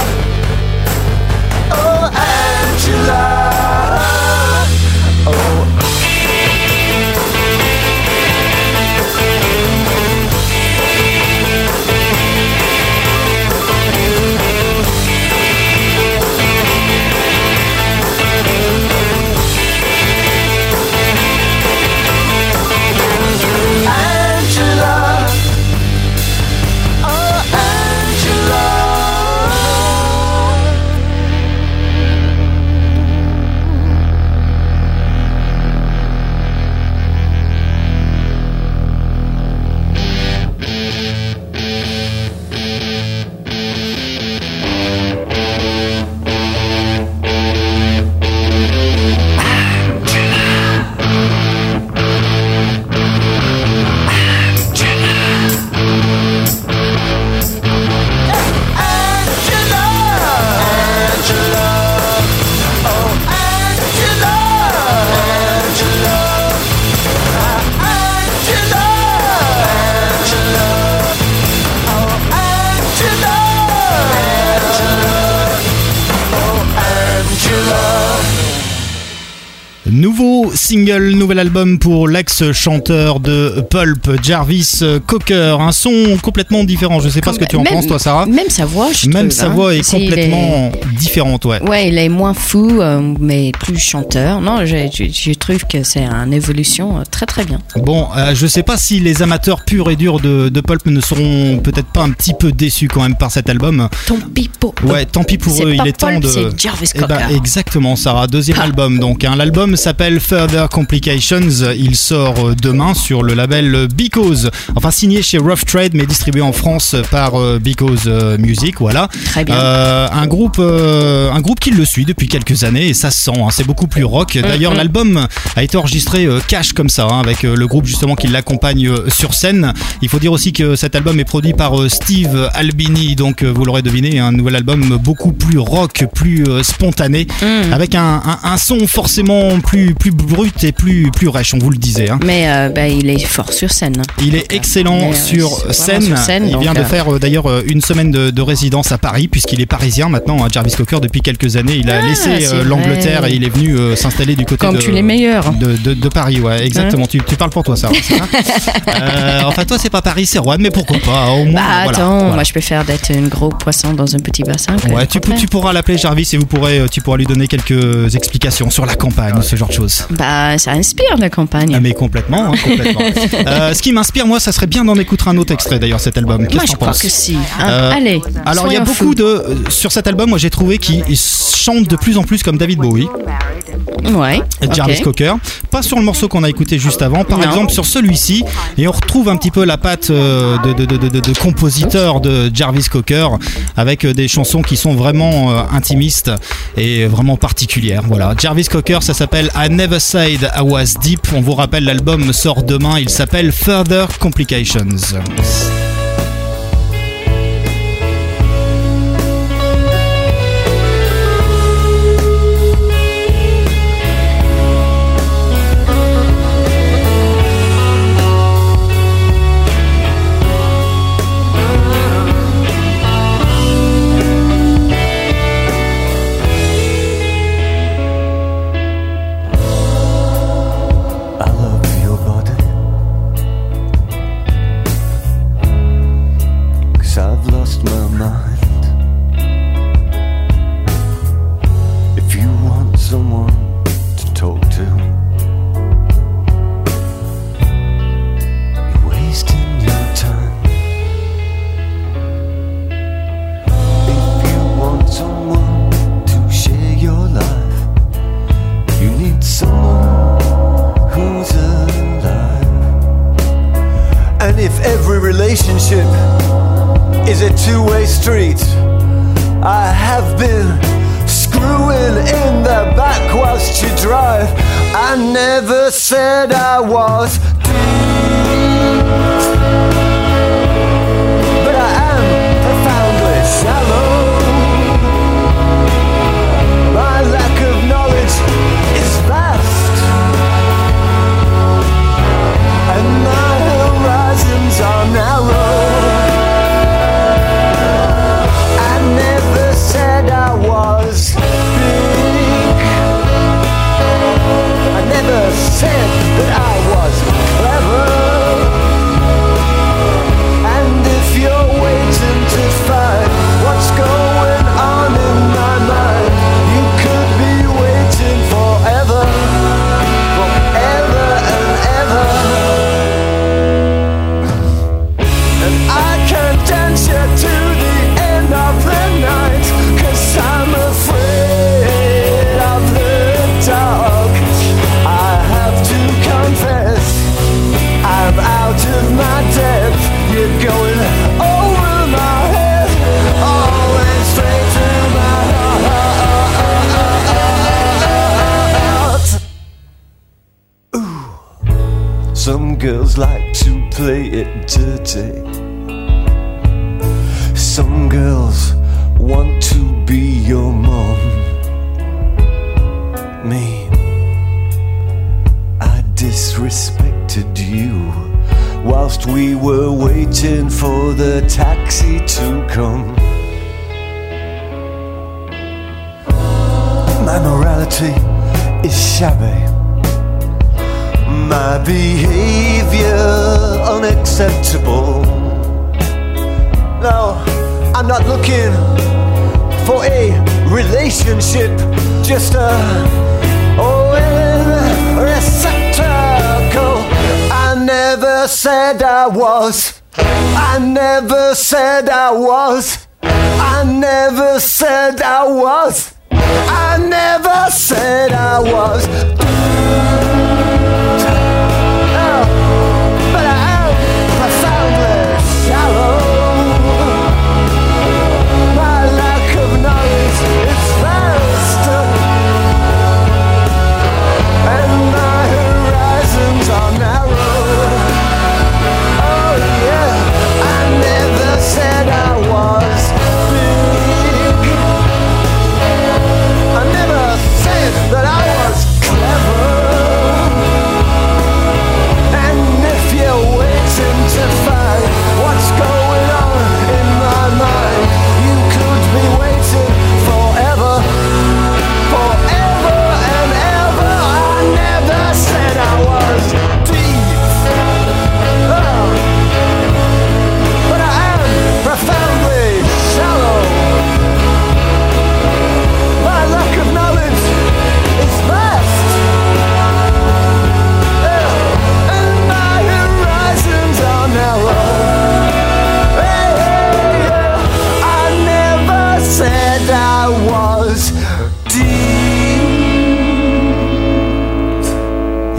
Single, nouvel album pour l'ex-chanteur de Pulp, Jarvis Cocker. Un son complètement différent. Je sais pas ce que tu en Même- penses, toi, Sarah. Même sa voix, je Même trouve, sa hein. voix est C'est- il complètement différente, ouais. Ouais, il est moins fou, euh, mais plus chanteur. Non, je, je, je trouve que c'est une évolution euh, très très bien. Bon, euh, je sais pas si les amateurs purs et durs de, de Pulp ne seront peut-être pas un petit peu déçus quand même par cet album. Ton pipo. Ouais, tant pis pour eux, pas il est temps de. c'est Jarvis Eh ben, Cocker. exactement, Sarah. Deuxième album, donc. hein. L'album s'appelle Further Complications. Il sort euh, demain sur le label Because. Enfin, signé chez Rough Trade, mais distribué en France par euh, Because euh, Music. Voilà. Très bien. Euh, un groupe, euh, un groupe qui le suit depuis quelques années et ça se sent. hein. C'est beaucoup plus rock. D'ailleurs, Mhm. l'album a été enregistré cash comme ça, hein, avec le groupe justement qui l'accompagne sur scène. Il faut dire aussi que cet album est produit par Steve Albini, donc vous l'aurez deviné, un nouvel album beaucoup plus rock, plus spontané, Mm. avec un, un- un son forcément plus plus brut et plus plus rêche. On vous le disait. hein. Mais euh, ben, il est fort sur scène. hein. Il est excellent euh, sur, scène. vraiment sur scène, Il vient de euh, faire euh, d'ailleurs une semaine de, de résidence à Paris, puisqu'il est parisien maintenant, hein, Jarvis Cocker, depuis quelques années. Il a Ah, laissé euh, l'Angleterre et il est venu euh, s'installer du côté Comme de, tu les meilleurs. de, de- de Paris. Ouais, exactement. Tu, tu parles pour toi, ça. Euh, enfin, toi, c'est pas Paris, c'est Rouen, mais pourquoi pas Au moins, Bah voilà, attends, voilà. moi je préfère d'être un gros poisson dans un petit bassin. Ouais, tu, pourras l'appeler Jarvis et vous pourrez, tu pourras lui donner quelques explications sur la campagne, ce genre de choses. Bah ça inspire la campagne. Ah, mais complètement, hein, complètement. Euh, ce qui m'inspire, moi, ça serait bien d'en écouter un autre extrait d'ailleurs, cet album. Moi je crois penses que si. hein. Euh, Allez. Alors il y a beaucoup de euh, sur cet album, moi j'ai trouvé qu'il il chante de plus en plus comme David Bowie, Ouais. Jarvis. Cocker. Pas sur le morceau qu'on a écouté juste avant, par Non. exemple sur celui-ci, et on retrouve un petit peu la patte euh, de, de, de, de- de compositeur de Jarvis Cocker avec euh, des chansons qui sont vraiment euh, intimistes et vraiment particulières. Voilà, Jarvis Cocker, ça s'appelle I Never Said I Was Deep. On vous rappelle, l'album sort demain. Il s'appelle Further Complications. If every relationship is a two way street, I have been screwing in the back whilst you drive. I never said I was play it dirty. Some girls want to be your mom. Me, I disrespected you whilst we were waiting for the taxi to come. My morality is shabby. My behavior unacceptable. No, I'm not looking for a relationship, just a oh, receptacle. I never said I was. I never said I was. I never said I was. I never said I was.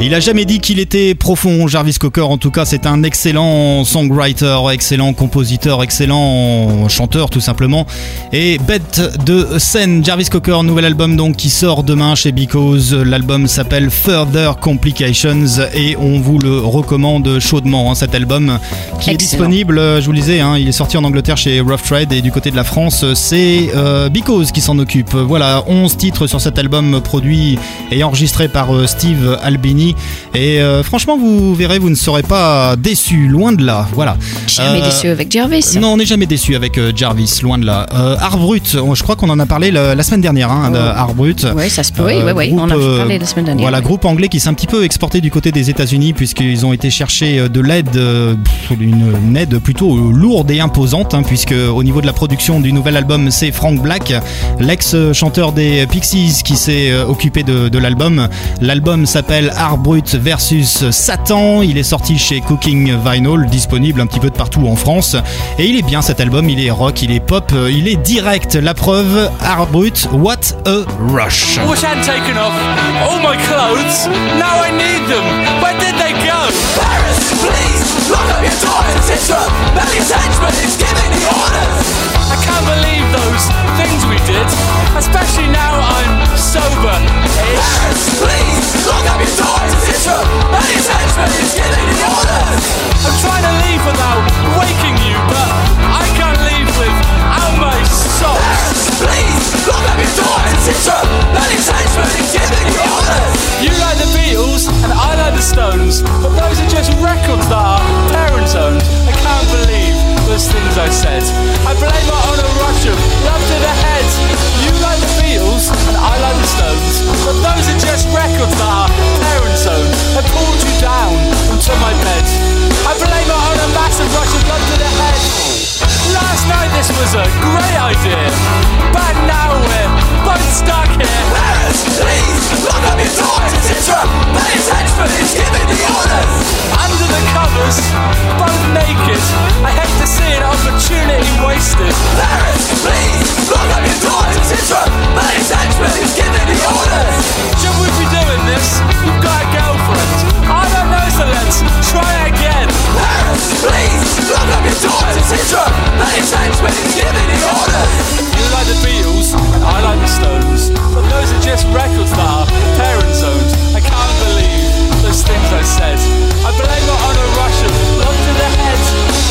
Il a jamais dit qu'il était profond, Jarvis Cocker. En tout cas, c'est un excellent songwriter, excellent compositeur, excellent chanteur, tout simplement. Et bête de scène, Jarvis Cocker, nouvel album donc qui sort demain chez Because. L'album s'appelle Further Complications et on vous le recommande chaudement. hein, cet album qui est disponible, euh, je vous le disais, hein, il est sorti en Angleterre chez Rough Trade et du côté de la France, c'est euh, Because qui s'en occupe. Voilà, 11 titres sur cet album produit et enregistré par euh, Steve Albini. Et euh, franchement, vous verrez, vous ne serez pas déçus, loin de là. Voilà. Jamais Euh, déçu avec Jarvis. non, on n'est jamais déçu avec euh, Jarvis, loin de là. Art Brut, oh, je crois qu'on en a parlé la, la semaine dernière, hein, de Art Brut. Oui, ça se peut. Oui, oui, oui. On a groupe, euh, parlé la semaine dernière. Voilà, groupe anglais qui s'est un petit peu exporté du côté des États-Unis puisqu'ils ont été chercher de l'aide, une, une aide plutôt lourde et imposante, hein, puisque au niveau de la production du nouvel album, c'est Frank Black, l'ex-chanteur des Pixies, qui s'est occupé de, de l'album. L'album s'appelle Art Brut versus Satan. Il est sorti chez Cooking Vinyl, disponible un petit peu de partout en France. Et il est bien cet album, il est rock, il est pop, euh, il est direct. La preuve, Art Brut, What a Rush. I wish I hadn't taken off all my clothes. Now I need them. Where did they go? Paris, please, lock up your henchman is giving the orders. I can't believe those things we did, especially now I'm sober. Paris, please, lock up your doors, etc. Melly's henchman is giving the orders. I'm trying to leave without waking you, but I can't leave without my socks. Please, lock up your doors, etc. Melly's henchman is giving the orders. You like the Beatles and I like the Stones, but those are just records that our parents owned. Those things I said. I blame it on a rush of love to the head. You like the Beatles and I like the Stones, but those are just records that our parents owned. I pulled you down onto my bed. I blame on a massive rush of love to the head. Last night this was a great idea, but now we're both stuck here. Paris, please, lock up your doors, etc. Paris henchman is giving the orders. Under the covers, both naked, I hate to see an opportunity wasted. Paris, please, lock up your doors, etc. Paris henchman is giving the orders. Should we be doing this? You've got a girlfriend. I don't know, so let's try again. Paris, please, lock up your doors, etc. Paris henchman is giving the orders. You like the Beatles, I like the Stones, owns. But those are just records that our parents owned. I can't believe those things I said. I blame it on a Russian, love to the head.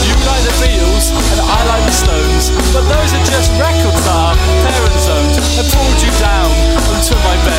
You like the Beatles and I like the Stones. But those are just records that our parents owned. I pulled you down onto my bed.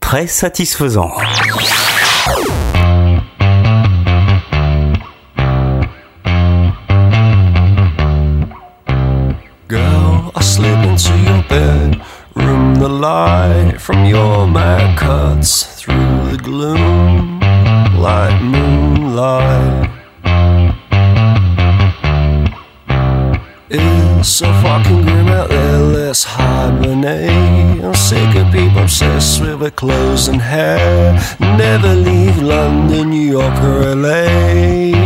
Très satisfaisant. Clothes and hair. Never leave London, New York, or LA.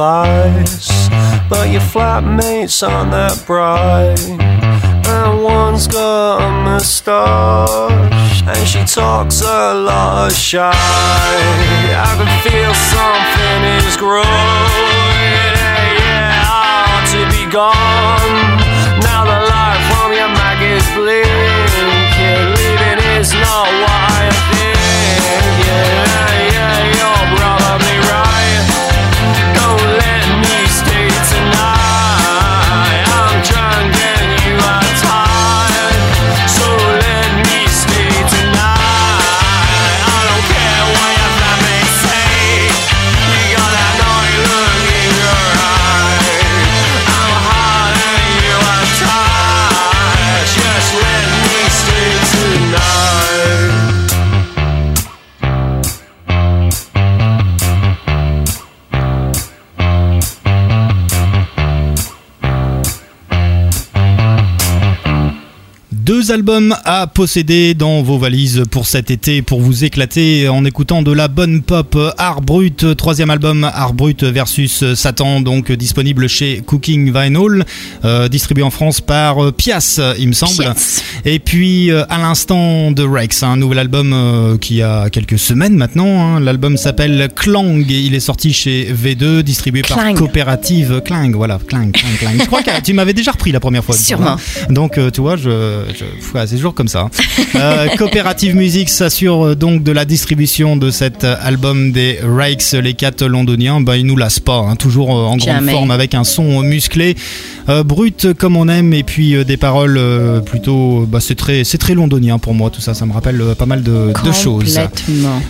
Advice, but your flatmates aren't that bright. And one's got a moustache, and she talks a lot of shy. I can feel something is growing. Yeah, ought to be gone. Albums à posséder dans vos valises pour cet été, pour vous éclater en écoutant de la bonne pop art brut. Troisième album art brut versus Satan, donc disponible chez Cooking Vinyl, euh, distribué en France par euh, Pias, il me semble. Et puis euh, à l'instant de Rex, un nouvel album qui a quelques semaines maintenant. hein. L'album s'appelle Clang il est sorti chez V2, distribué par. Coopérative Clang. Voilà, Clang, Clang, Clang. Je crois que tu m'avais déjà repris la première fois. Sûrement. hein. Donc, tu vois, je, je- ouais, c'est toujours comme ça. hein. Euh, Coopérative Music s'assure euh, donc de la distribution de cet euh, album des Rakes, les quatre londoniens. Bah, ils nous lassent pas, hein, toujours en grande forme avec un son musclé, euh, brut comme on aime, et puis euh, des paroles plutôt. Bah, c'est très, très londonien pour moi, tout ça. Ça me rappelle pas mal de, de choses.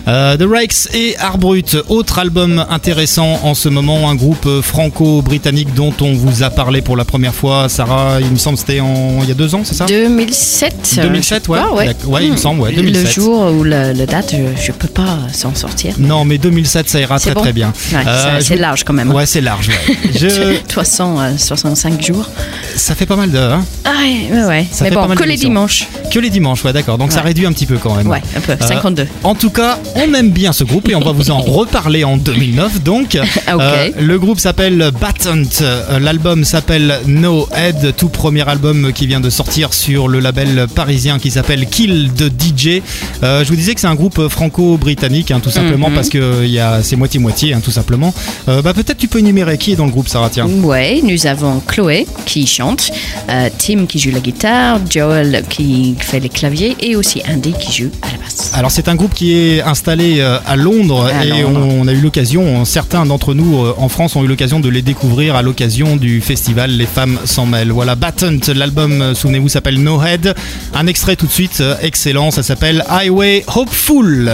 The Rakes et Art Brut, autre album intéressant en ce moment, un groupe franco-britannique dont on vous a parlé pour la première fois, Sarah, il me semble que c'était il y a deux ans, c'est ça? 2007. Euh, 2007, je ouais. ouais. Ouais, il me Hmm. semble, ouais, 2007. Le jour ou la, la date, je, je peux pas s'en sortir. Non, mais 2007, ça ira très bon très bien. Ouais, Euh, je c'est large quand même. Ouais, c'est large. Je... 365 jours. Ça fait pas mal de. hein Ah ouais, ouais. Ça Mais fait pas bon, mal que les dimanches. que les dimanches, ouais, d'accord. Donc ça réduit un petit peu quand même. Ouais, un peu. Euh, 52. En tout cas, on aime bien ce groupe et on va vous en reparler en 2009. Donc. Euh, le groupe s'appelle Batant. Euh, L'album s'appelle No Head, tout premier album qui vient de sortir sur le label parisien qui s'appelle Kill the DJ euh, je vous disais que c'est un groupe euh, franco-britannique, hein, tout simplement, mhm. parce que euh, y a, c'est moitié-moitié, hein, tout simplement. Bah, peut-être tu peux énumérer qui est dans le groupe, Sarah, tiens. Oui, nous avons Chloé qui chante, Tim qui joue la guitare, Joel qui fait les claviers et aussi Andy qui joue à la basse. Alors, c'est un groupe qui est installé à Londres et On, a eu l'occasion, certains d'entre nous en France ont eu l'occasion de les découvrir à l'occasion du festival Les Femmes s'en mêlent. Voilà, Battent, l'album, souvenez-vous, s'appelle No Head. Un extrait tout de suite, euh, excellent, ça s'appelle Highway Hopeful.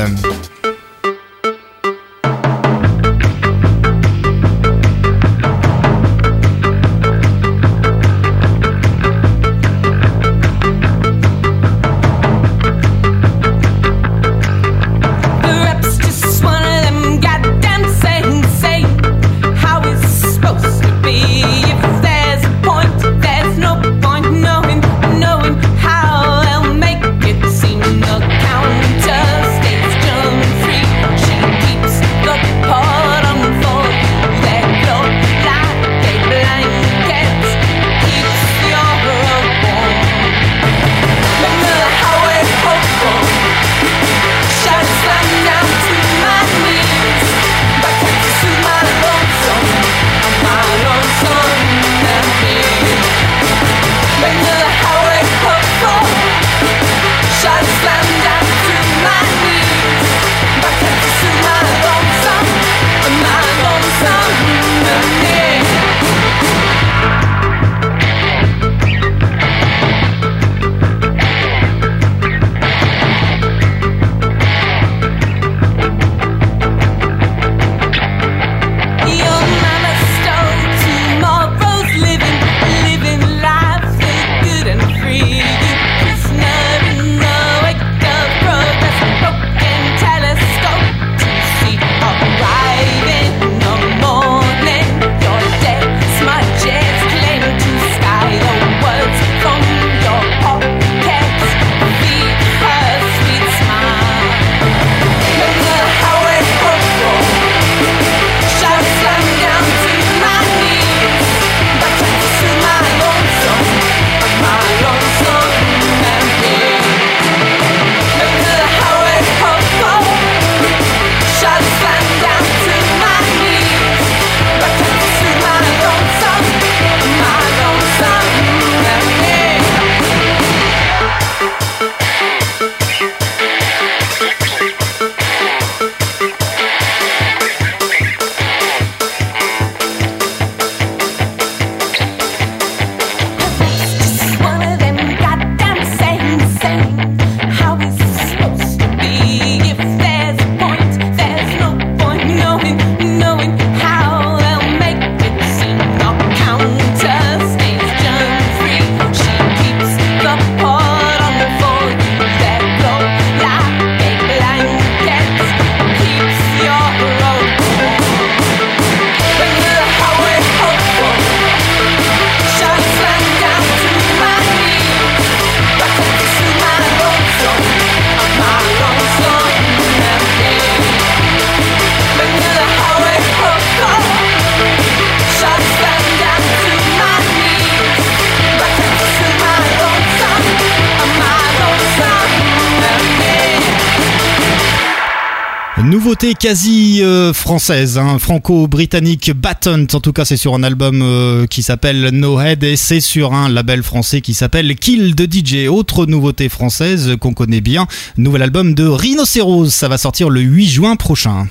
quasi euh, française, hein. franco-britannique, Battent. En tout cas, c'est sur un album euh, qui s'appelle No Head et c'est sur un label français qui s'appelle Kill de DJ. Autre nouveauté française qu'on connaît bien, nouvel album de Rhinocéros. Ça va sortir le 8 juin prochain.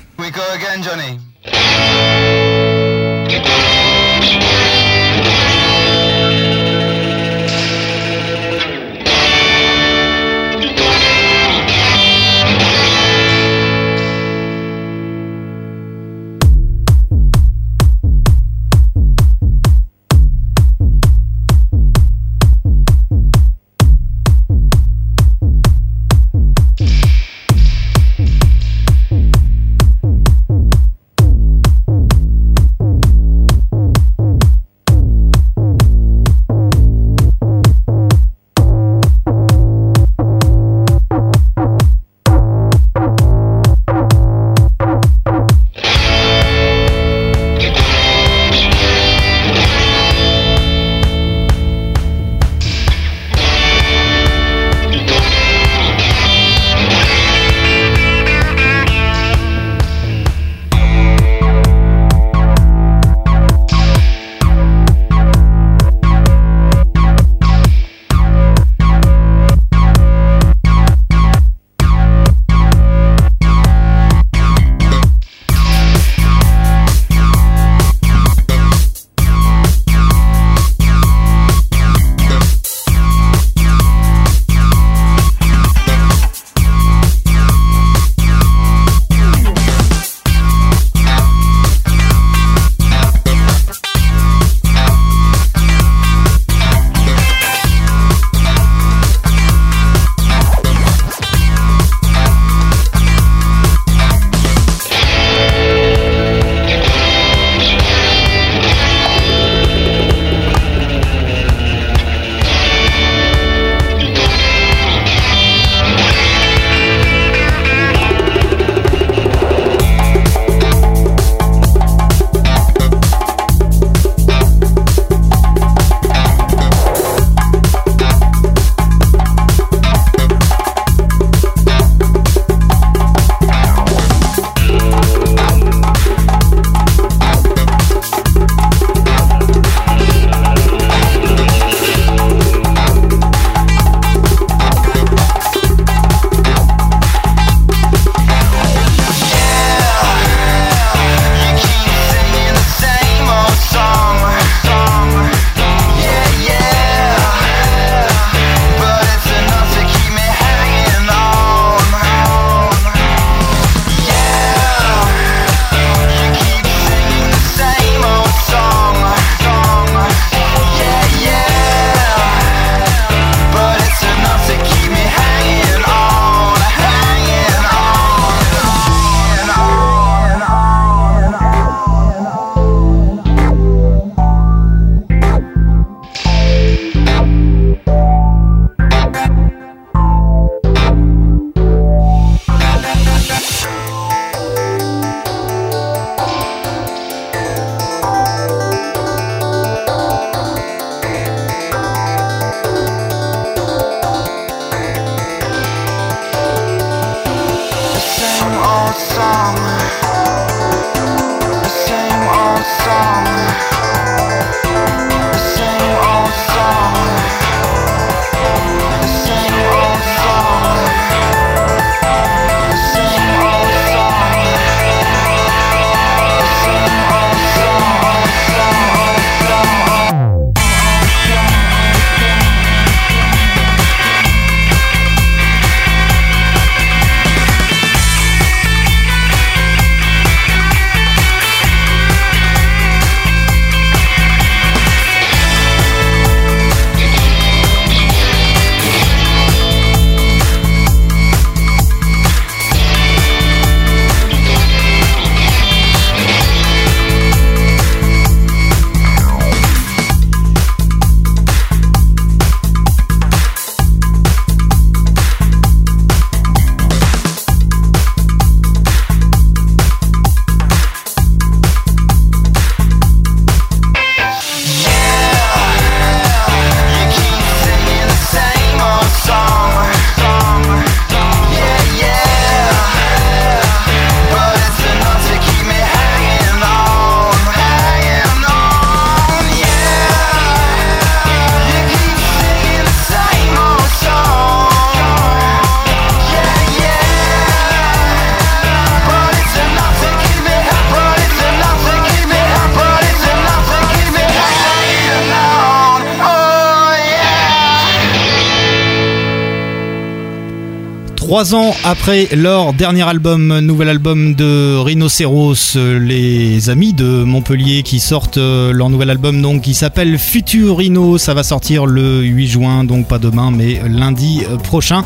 Trois ans après leur dernier album, nouvel album de Rhinocéros, euh, les amis de Montpellier qui sortent euh, leur nouvel album donc qui s'appelle Futur Rhino. Ça va sortir le 8 juin, donc pas demain mais lundi euh, prochain.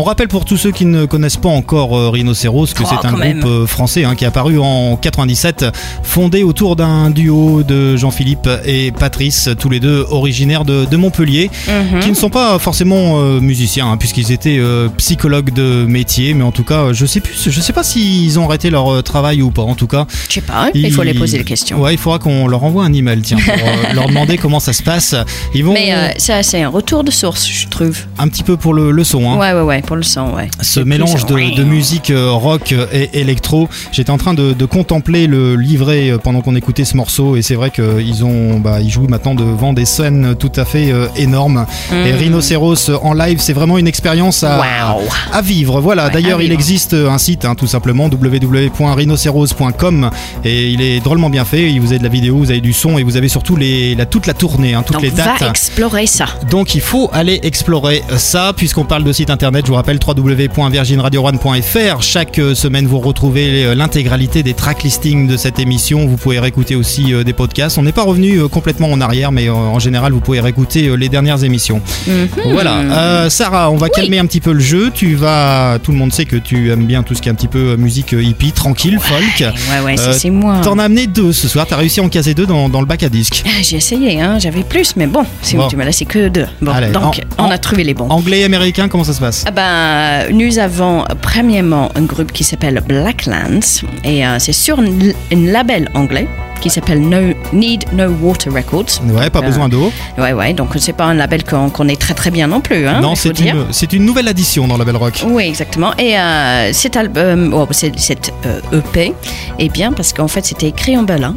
On rappelle pour tous ceux qui ne connaissent pas encore euh, Rhinocéros que Oh, c'est un même. groupe euh, français hein, qui est apparu en 97, fondé autour d'un duo de Jean-Philippe et Patrice, tous les deux originaires de, de Montpellier, Mhm. qui ne sont pas forcément euh, musiciens, hein, puisqu'ils étaient euh, psychologues de métier, mais en tout cas, je sais plus, je sais pas s'ils ont arrêté leur travail ou pas. En tout cas, Je sais pas, il faut les poser les questions. Ouais, il faudra qu'on leur envoie un email, tiens, pour euh, leur demander comment ça se passe. Ils vont Mais ça, c'est un retour de source, je trouve. un petit peu pour le, le son. Hein Ouais, ouais, ouais, pour le son, ouais. ce mélange de, de musique euh, rock et électro. J'étais en train de, de contempler le livret euh, pendant qu'on écoutait ce morceau et c'est vrai qu'ils ont, bah, ils jouent maintenant devant des scènes tout à fait euh, énormes. Mm. Et Rhinocéros euh, en live, c'est vraiment une expérience à, Wow. à vivre. Voilà. Ouais, D'ailleurs, il existe euh, un site, hein, tout simplement www.rhinocéros.com et il est drôlement bien fait. Vous avez de la vidéo, vous avez du son et vous avez surtout les, la, toute la tournée, hein, toutes Donc les dates. va explorer ça. Donc il faut aller explorer ça, puisqu'on parle de site internet, vous rappelle www.virginradio1.fr. Chaque euh, semaine, vous retrouvez euh, l'intégralité des track listings de cette émission. Vous pouvez réécouter aussi euh, des podcasts. On n'est pas revenu complètement en arrière, mais en général, vous pouvez réécouter les dernières émissions. Mhm. Voilà. Euh, Sarah, on va calmer un petit peu le jeu. Tu vas, tout le monde sait que tu aimes bien tout ce qui est un petit peu musique hippie, tranquille, folk. Ouais, ouais, Euh, c'est moi. T'en as amené deux ce soir. T'as réussi à en caser deux dans, dans le bac à disque. Ah, J'ai essayé, hein, j'avais plus, mais bon, si Bon. tu m'as laissé que deux. Bon, Allez, donc en- on a trouvé les bons. Anglais, américain, comment ça se passe? Ah ben, nous avons premièrement un groupe qui s'appelle Blacklands et euh, c'est sur un, label anglais qui s'appelle no, Need No Water Records. Ouais, pas Donc, besoin d'eau. euh, Ouais, ouais, donc c'est pas un label qu'on connaît très très bien non plus. Hein, non, c'est une, c'est une nouvelle addition dans la Belle Rock. Oui, exactement. Et euh, cet album, oh, cette euh, EP, est bien parce qu'en fait, c'était écrit en Berlin,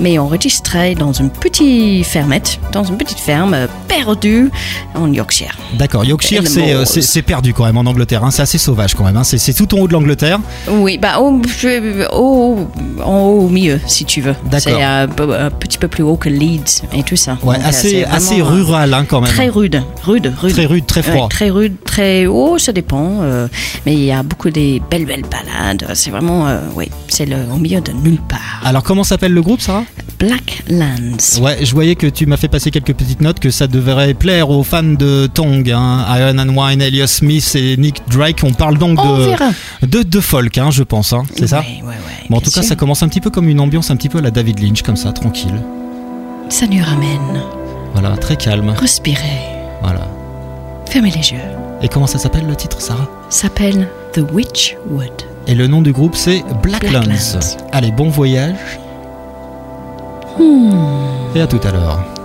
mais enregistré dans une petite fermette, dans une petite ferme euh, perdue en Yorkshire. D'accord, Yorkshire, c'est, euh, Moors. c'est, perdu quand même en Angleterre. hein. C'est assez sauvage quand même. hein. C'est, c'est tout en haut de l'Angleterre. Oui, bah au, au- en haut au milieu, si tu veux. D'accord. C'est euh, un petit peu plus haut que Leeds et tout ça. Ouais, Donc, euh, assez, assez euh, rural hein, quand même. Très rude, rude, rude. Très rude, très froid. Ouais, très rude, très haut, ça dépend. euh, mais il y a beaucoup des belles, belles balades. C'est vraiment, euh, oui, c'est le, au milieu de nulle part. Alors comment s'appelle le groupe, Sarah? Blacklands. Ouais, je voyais que tu m'as fait passer quelques petites notes que ça devrait plaire aux fans de Tongue, hein. Iron and Wine, Elias Smith et Nick Drake. On parle donc On de, de, de folk, hein, je pense. hein. C'est ça? Ouais, ouais, ouais, Bon, en tout cas, ça commence un petit peu comme une ambiance un petit peu à la David Lynch, comme ça, tranquille. Ça nous ramène. Voilà, très calme. Respirez. Voilà. Fermez les yeux. Et comment ça s'appelle le titre, Sarah? S'appelle The Witchwood. Et le nom du groupe, c'est Blacklands. Blacklands. Allez, bon voyage. Et à tout à l'heure.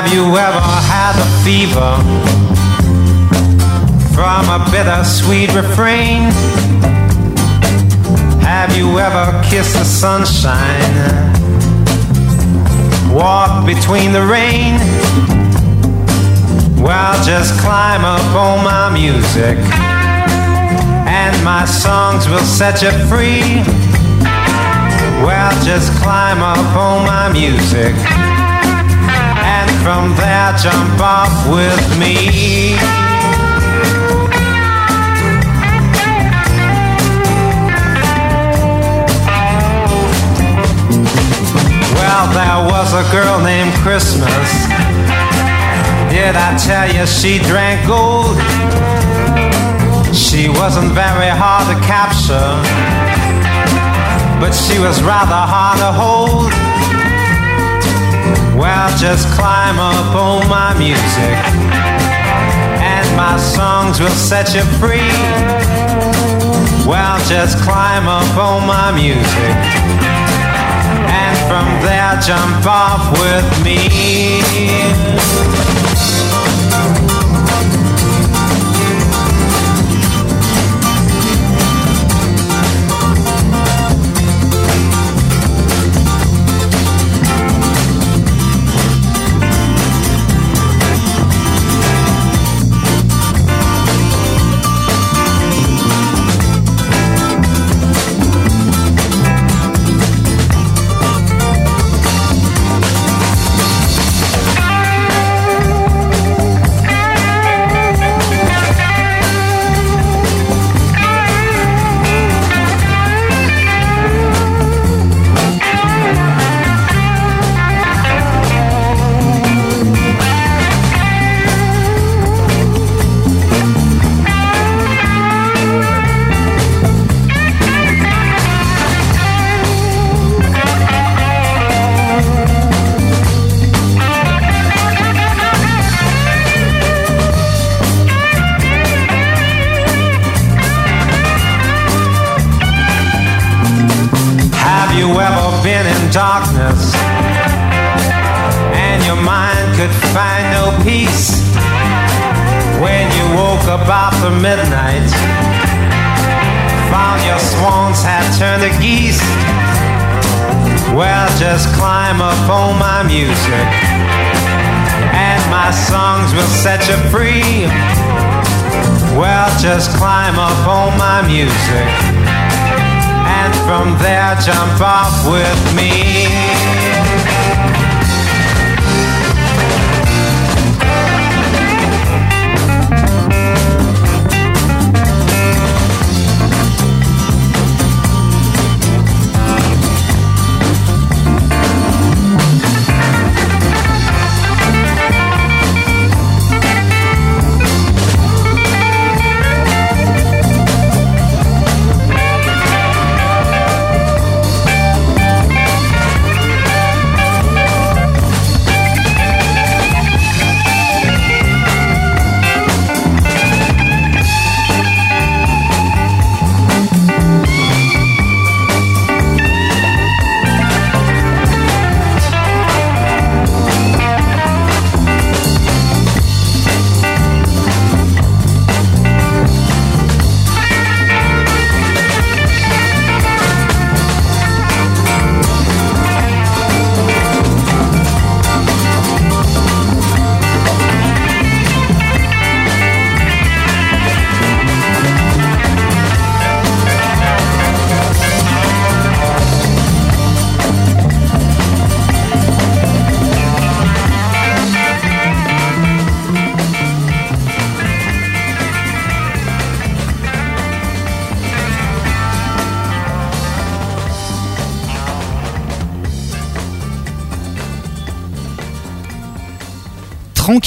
Have you ever had a fever from a bittersweet refrain? Have you ever kissed the sunshine? Walk between the rain? Well, just climb up on my music, and my songs will set you free. Well, just climb up on my music from there jump off with me. Well, there was a girl named Christmas. Did I tell you she drank gold? She wasn't very hard to capture, but she was rather hard to hold. Well, just climb up on my music, and my songs will set you free. Well, just climb up on my music, and from there jump off with me. Jump off with me.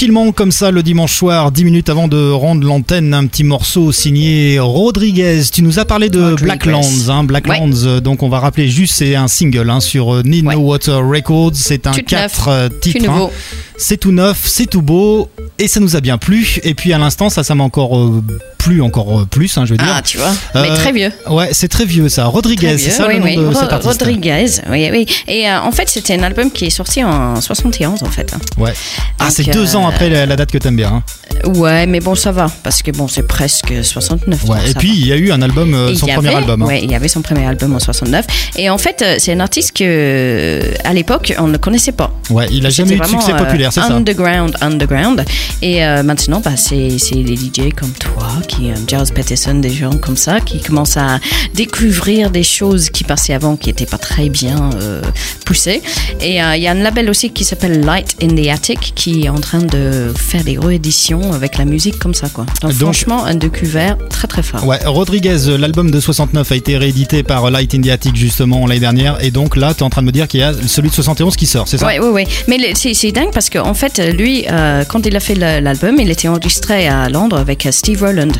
Tranquillement comme ça le dimanche soir, 10 minutes avant de rendre l'antenne, un petit morceau signé Rodriguez. Tu nous as parlé de Rodriguez. Blacklands, hein, Blacklands. euh, Donc on va rappeler juste c'est un single hein, sur euh, Need No Water Records. C'est un Tout 4 neuf, titres. nouveau. C'est tout neuf, c'est tout beau et ça nous a bien plu. Et puis à l'instant ça ça m'a encore euh, plu encore euh, plus, hein, je veux dire. Ah, tu vois. Mais Euh, très vieux. Ouais, c'est très vieux ça. Rodriguez, c'est ça oui, le nom oui. de Ro- cet artiste. Rodriguez, oui, oui. Et euh, en fait, c'était un album qui est sorti en 71, en fait. Ouais. Ah, c'est deux ans après la, la date que t'aimes bien. hein. Ouais, mais bon, ça va, parce que bon, c'est presque 69. Ouais. donc Et puis il y a eu un album, euh, son premier avait- album. hein. Ouais, il y avait son premier album en 69. Et en fait, c'est un artiste que, à l'époque, on ne connaissait pas. Ouais, il a jamais eu de succès populaire, c'est ça. Underground, underground. Et maintenant, bah, c'est c'est les DJ comme toi, qui, euh, Giles Peterson, des gens comme ça, qui commencent à découvrir des choses qui passaient avant, qui n'étaient pas très bien euh, poussées. Et euh, il y a un label aussi qui s'appelle Light in the Attic, qui est en train de faire des rééditions avec la musique comme ça, quoi. Donc, Donc- franchement, un découvert très très fort. Ouais, Rodriguez, euh, l'album de 69 a été réédité par Light in the Attic justement l'année dernière et donc là tu es en train de me dire qu'il y a celui de 71 qui sort, c'est ça? Oui, oui, oui. Mais c'est dingue parce qu'en fait, lui, euh, quand il a fait l'album, il était enregistré à Londres avec euh, Steve Rowland.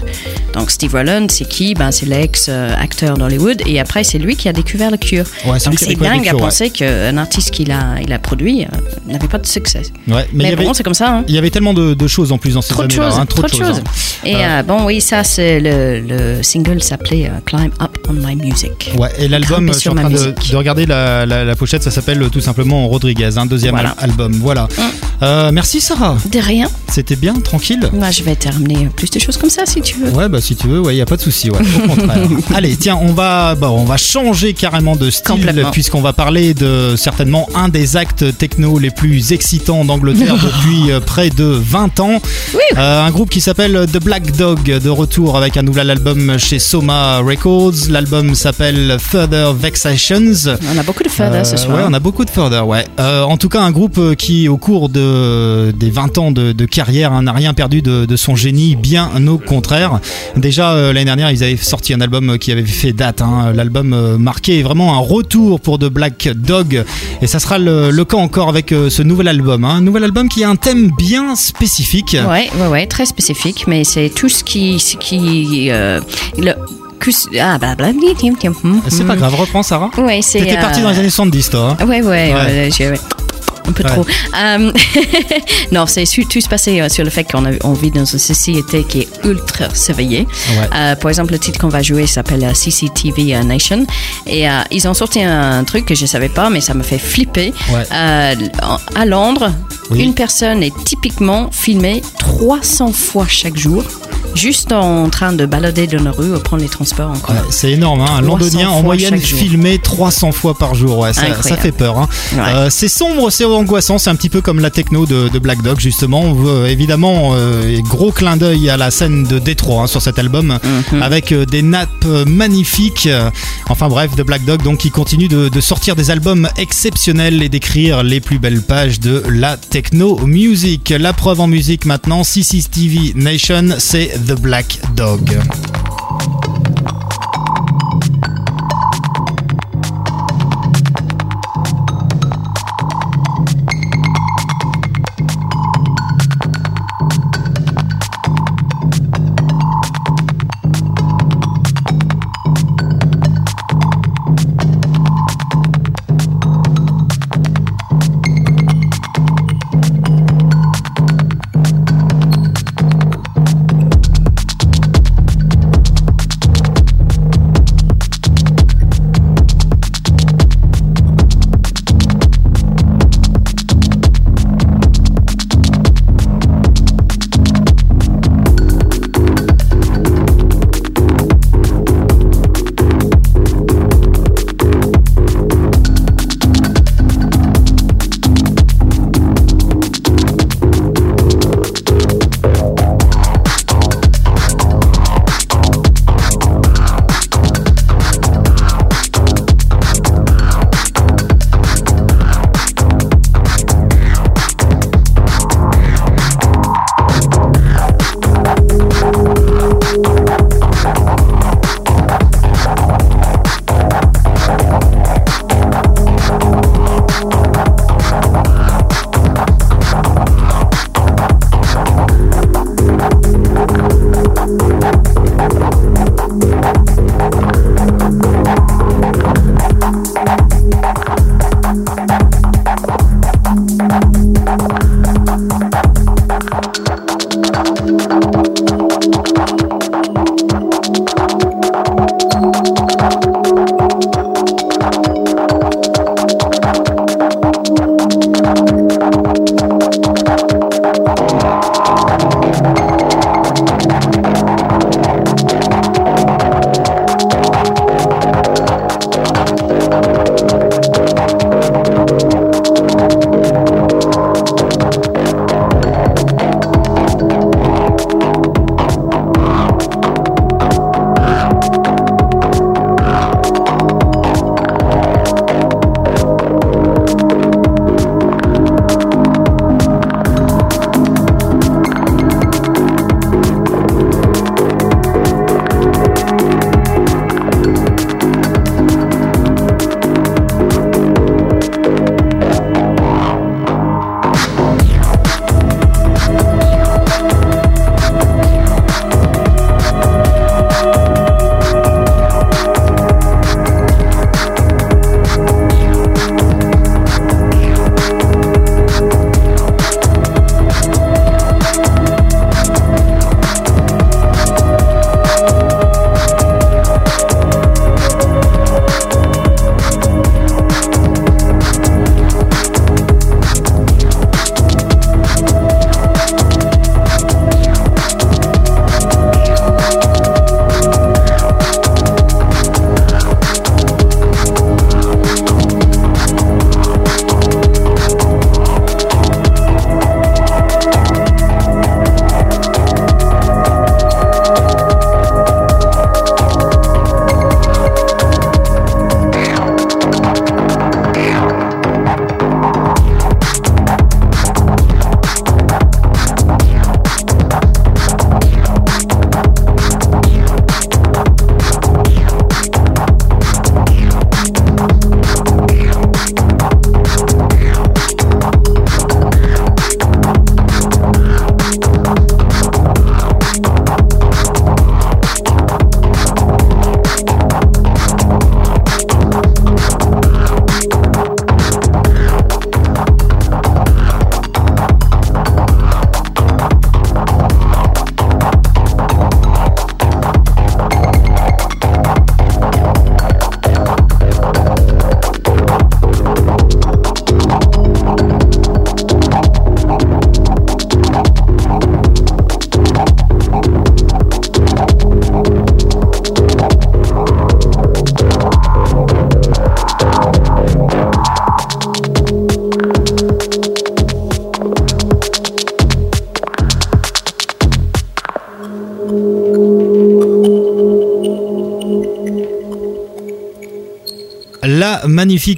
Donc, Steve Rowland, c'est qui? Ben, C'est l'ex-acteur d'Hollywood. Et après, c'est lui qui a découvert le Cure. Ouais, Donc, c'est dingue à ouais. penser qu'un artiste qu'il a, il a produit euh, n'avait pas de succès. Ouais, mais, bon, c'est comme ça. hein. il y avait tellement de, de choses en plus dans ces Trop de années-là, choses, hein, trop, de choses. hein. Et Euh, euh, bon, oui, ça, c'est le, le single s'appelait euh, Climb Up on My Music. Ouais, et l'album, je suis sur en ma train de, regarder la, la- la pochette, ça s'appelle tout simplement Rodriguez, un deuxième Voilà. al- album. Voilà. Euh, merci Sarah. De rien. C'était bien, tranquille. Moi, je vais terminer plus de choses comme ça si tu veux. Ouais, bah si tu veux, ouais, y a pas de souci, ouais, au contraire. Allez, tiens, on va, bah, on va changer carrément de style puisqu'on va parler de certainement un des actes techno les plus excitants d'Angleterre depuis euh, près de 20 ans. Euh, un groupe qui s'appelle The Black Dog de retour avec un nouvel album chez Soma Records. L'album s'appelle Further Vexations. On a beaucoup de further ce Euh, soir. Ouais, on a beaucoup de Further, ouais. Euh, en tout cas, un groupe qui, au cours de, des 20 ans de, de carrière, hein, n'a rien perdu de, de son génie, bien au contraire. Déjà, euh, l'année dernière, ils avaient sorti un album qui avait fait date. hein. L'album euh, marquait vraiment un retour pour The Black Dog. Et ça sera le, cas encore avec euh, ce nouvel album. hein. Un nouvel album qui a un thème bien spécifique. Ouais, ouais, très spécifique, mais c'est tout ce qui, ce qui, euh, le, ah. C'est pas grave, reprends Sarah. Ouais, c'est. T'étais parti euh, dans les années 70, toi. hein. Ouais, ouais, Ouais. euh, ouais. Un peu Ouais. trop. Euh, non, c'est su- tout se passé euh, sur le fait qu'on on vit dans une société qui est ultra surveillée. Ouais. Euh, par exemple, le titre qu'on va jouer s'appelle CCTV Nation. Et euh, ils ont sorti un truc que je savais pas, mais ça me fait flipper. Ouais. À Londres, Oui. une personne est typiquement filmée 300 fois chaque jour, juste en train de balader dans la rue ou prendre les transports. Ouais, c'est énorme, hein. un 300 londonien en moyenne filmé 300 fois par jour. Ouais, ça, fait peur. hein. Ouais. Euh, c'est sombre, c'est angoissant, c'est un petit peu comme la techno de, de Black Dog justement. Veut, évidemment, euh, gros clin d'œil à la scène de Détroit hein, sur cet album, Mhm. avec euh, des nappes euh, magnifiques. Enfin bref, de Black Dog, donc qui continue de, de sortir des albums exceptionnels et d'écrire les plus belles pages de la techno music. La preuve en musique maintenant, CCTV Nation, c'est The Black Dog.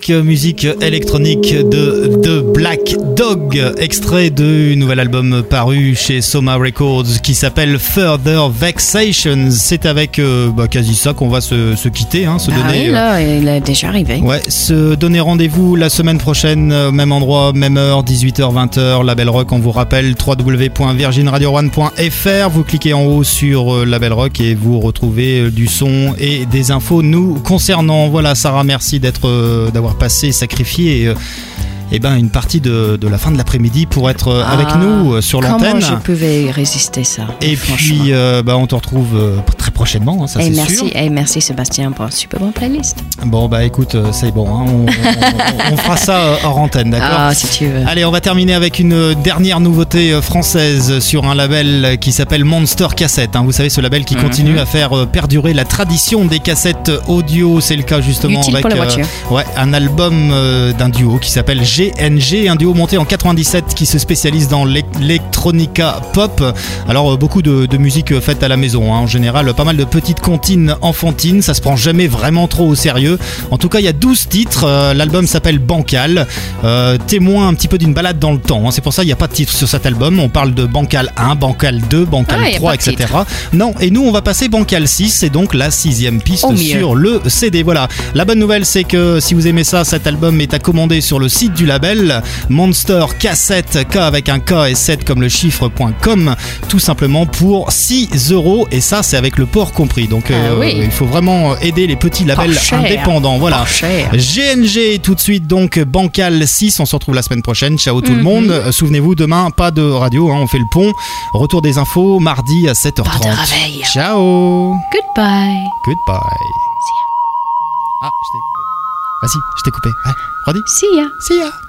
Musique électronique de Black Dog, extrait du nouvel album paru chez Soma Records qui s'appelle Further Vexations. C'est avec euh, bah, quasi ça qu'on va se, se quitter, hein, se Ah donner. oui, là, il est déjà arrivé. Ouais, se donner rendez-vous la semaine prochaine, euh, même endroit, même heure, 18h-20h, Label Rock, on vous rappelle www.virginradio1.fr, vous cliquez en haut sur euh, Label Rock et vous retrouvez euh, du son et des infos nous concernant. Voilà, Sarah, merci d'être, euh, d'avoir passé, sacrifié. euh, eh ben, une partie de, de la fin de l'après-midi pour être euh, avec Ah, nous euh, sur Comment l'antenne. je pouvais résister ça Et puis, euh, bah, on te retrouve très prochainement, hein, ça et c'est merci, sûr. et merci Sébastien pour un super bon playlist. Bon, bah écoute, euh, c'est bon, hein, on, on- on fera ça euh, hors antenne, d'accord Ah, si tu veux. Allez, on va terminer avec une dernière nouveauté euh, française sur un label qui s'appelle Monster Cassette. hein. Vous savez, ce label qui Mhm. continue à faire euh, perdurer la tradition des cassettes audio. C'est le cas justement Utile avec pour la voiture. ouais, un album euh, d'un duo qui s'appelle GNG, un duo monté en 97 qui se spécialise dans l'électronica pop. Alors, euh, beaucoup de, de musique euh, faite à la maison. hein. En général, pas mal de petites comptines enfantines. Ça se prend jamais vraiment trop au sérieux. En tout cas, il y a 12 titres. Euh, L'album s'appelle Bancal. Euh, témoin un petit peu d'une balade dans le temps. hein. C'est pour ça qu'il n'y a pas de titre sur cet album. On parle de Bancal 1, Bancal 2, Bancal Ah, il y a 3, pas de etc. titre. Non, et nous, on va passer Bancal 6. C'est donc la sixième piste sur le CD. Voilà. La bonne nouvelle, c'est que si vous aimez ça, cet album est à commander sur le site du label Monster Cassette, K avec un K et 7 comme le chiffre.com, tout simplement pour 6 euros. Et ça, c'est avec le port compris. Donc, Ah euh, oui. il faut vraiment aider les petits labels indépendants. Voilà. GNG tout de suite, donc Bancal 6. On se retrouve la semaine prochaine. Ciao tout le Mhm. monde. Euh, Souvenez-vous, demain, pas de radio. hein, on fait le pont. Retour des infos mardi à 7h30. Pas de réveil. Ciao. Goodbye. Goodbye. Ah, je t'ai coupé. Vas-y, je t'ai coupé. Ouais, redis. See ya. See ya.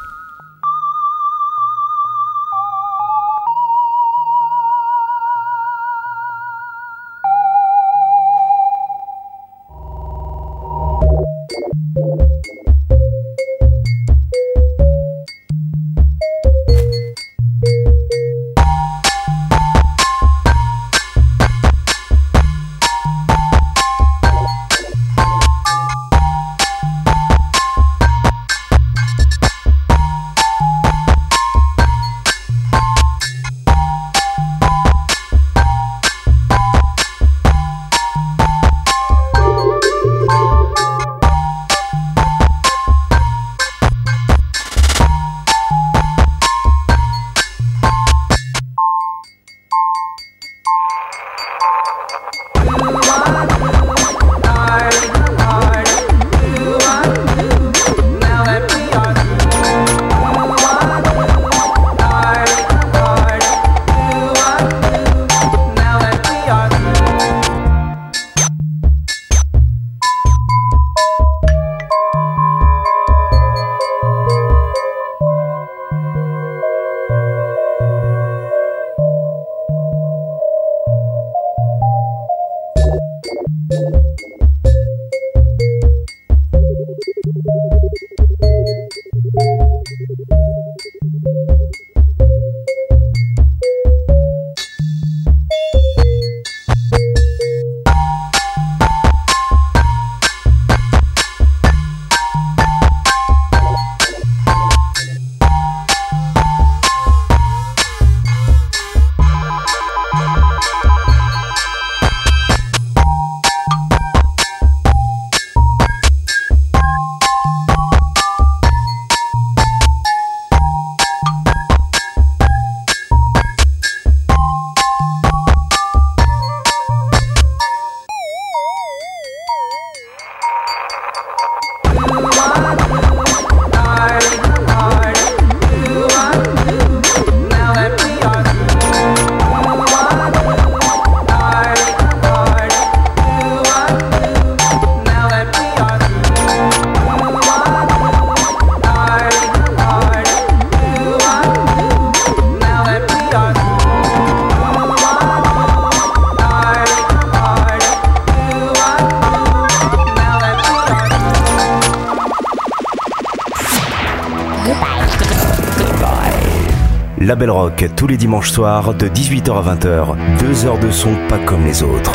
Soirs de 18h à 20h. Deux heures de son pas comme les autres.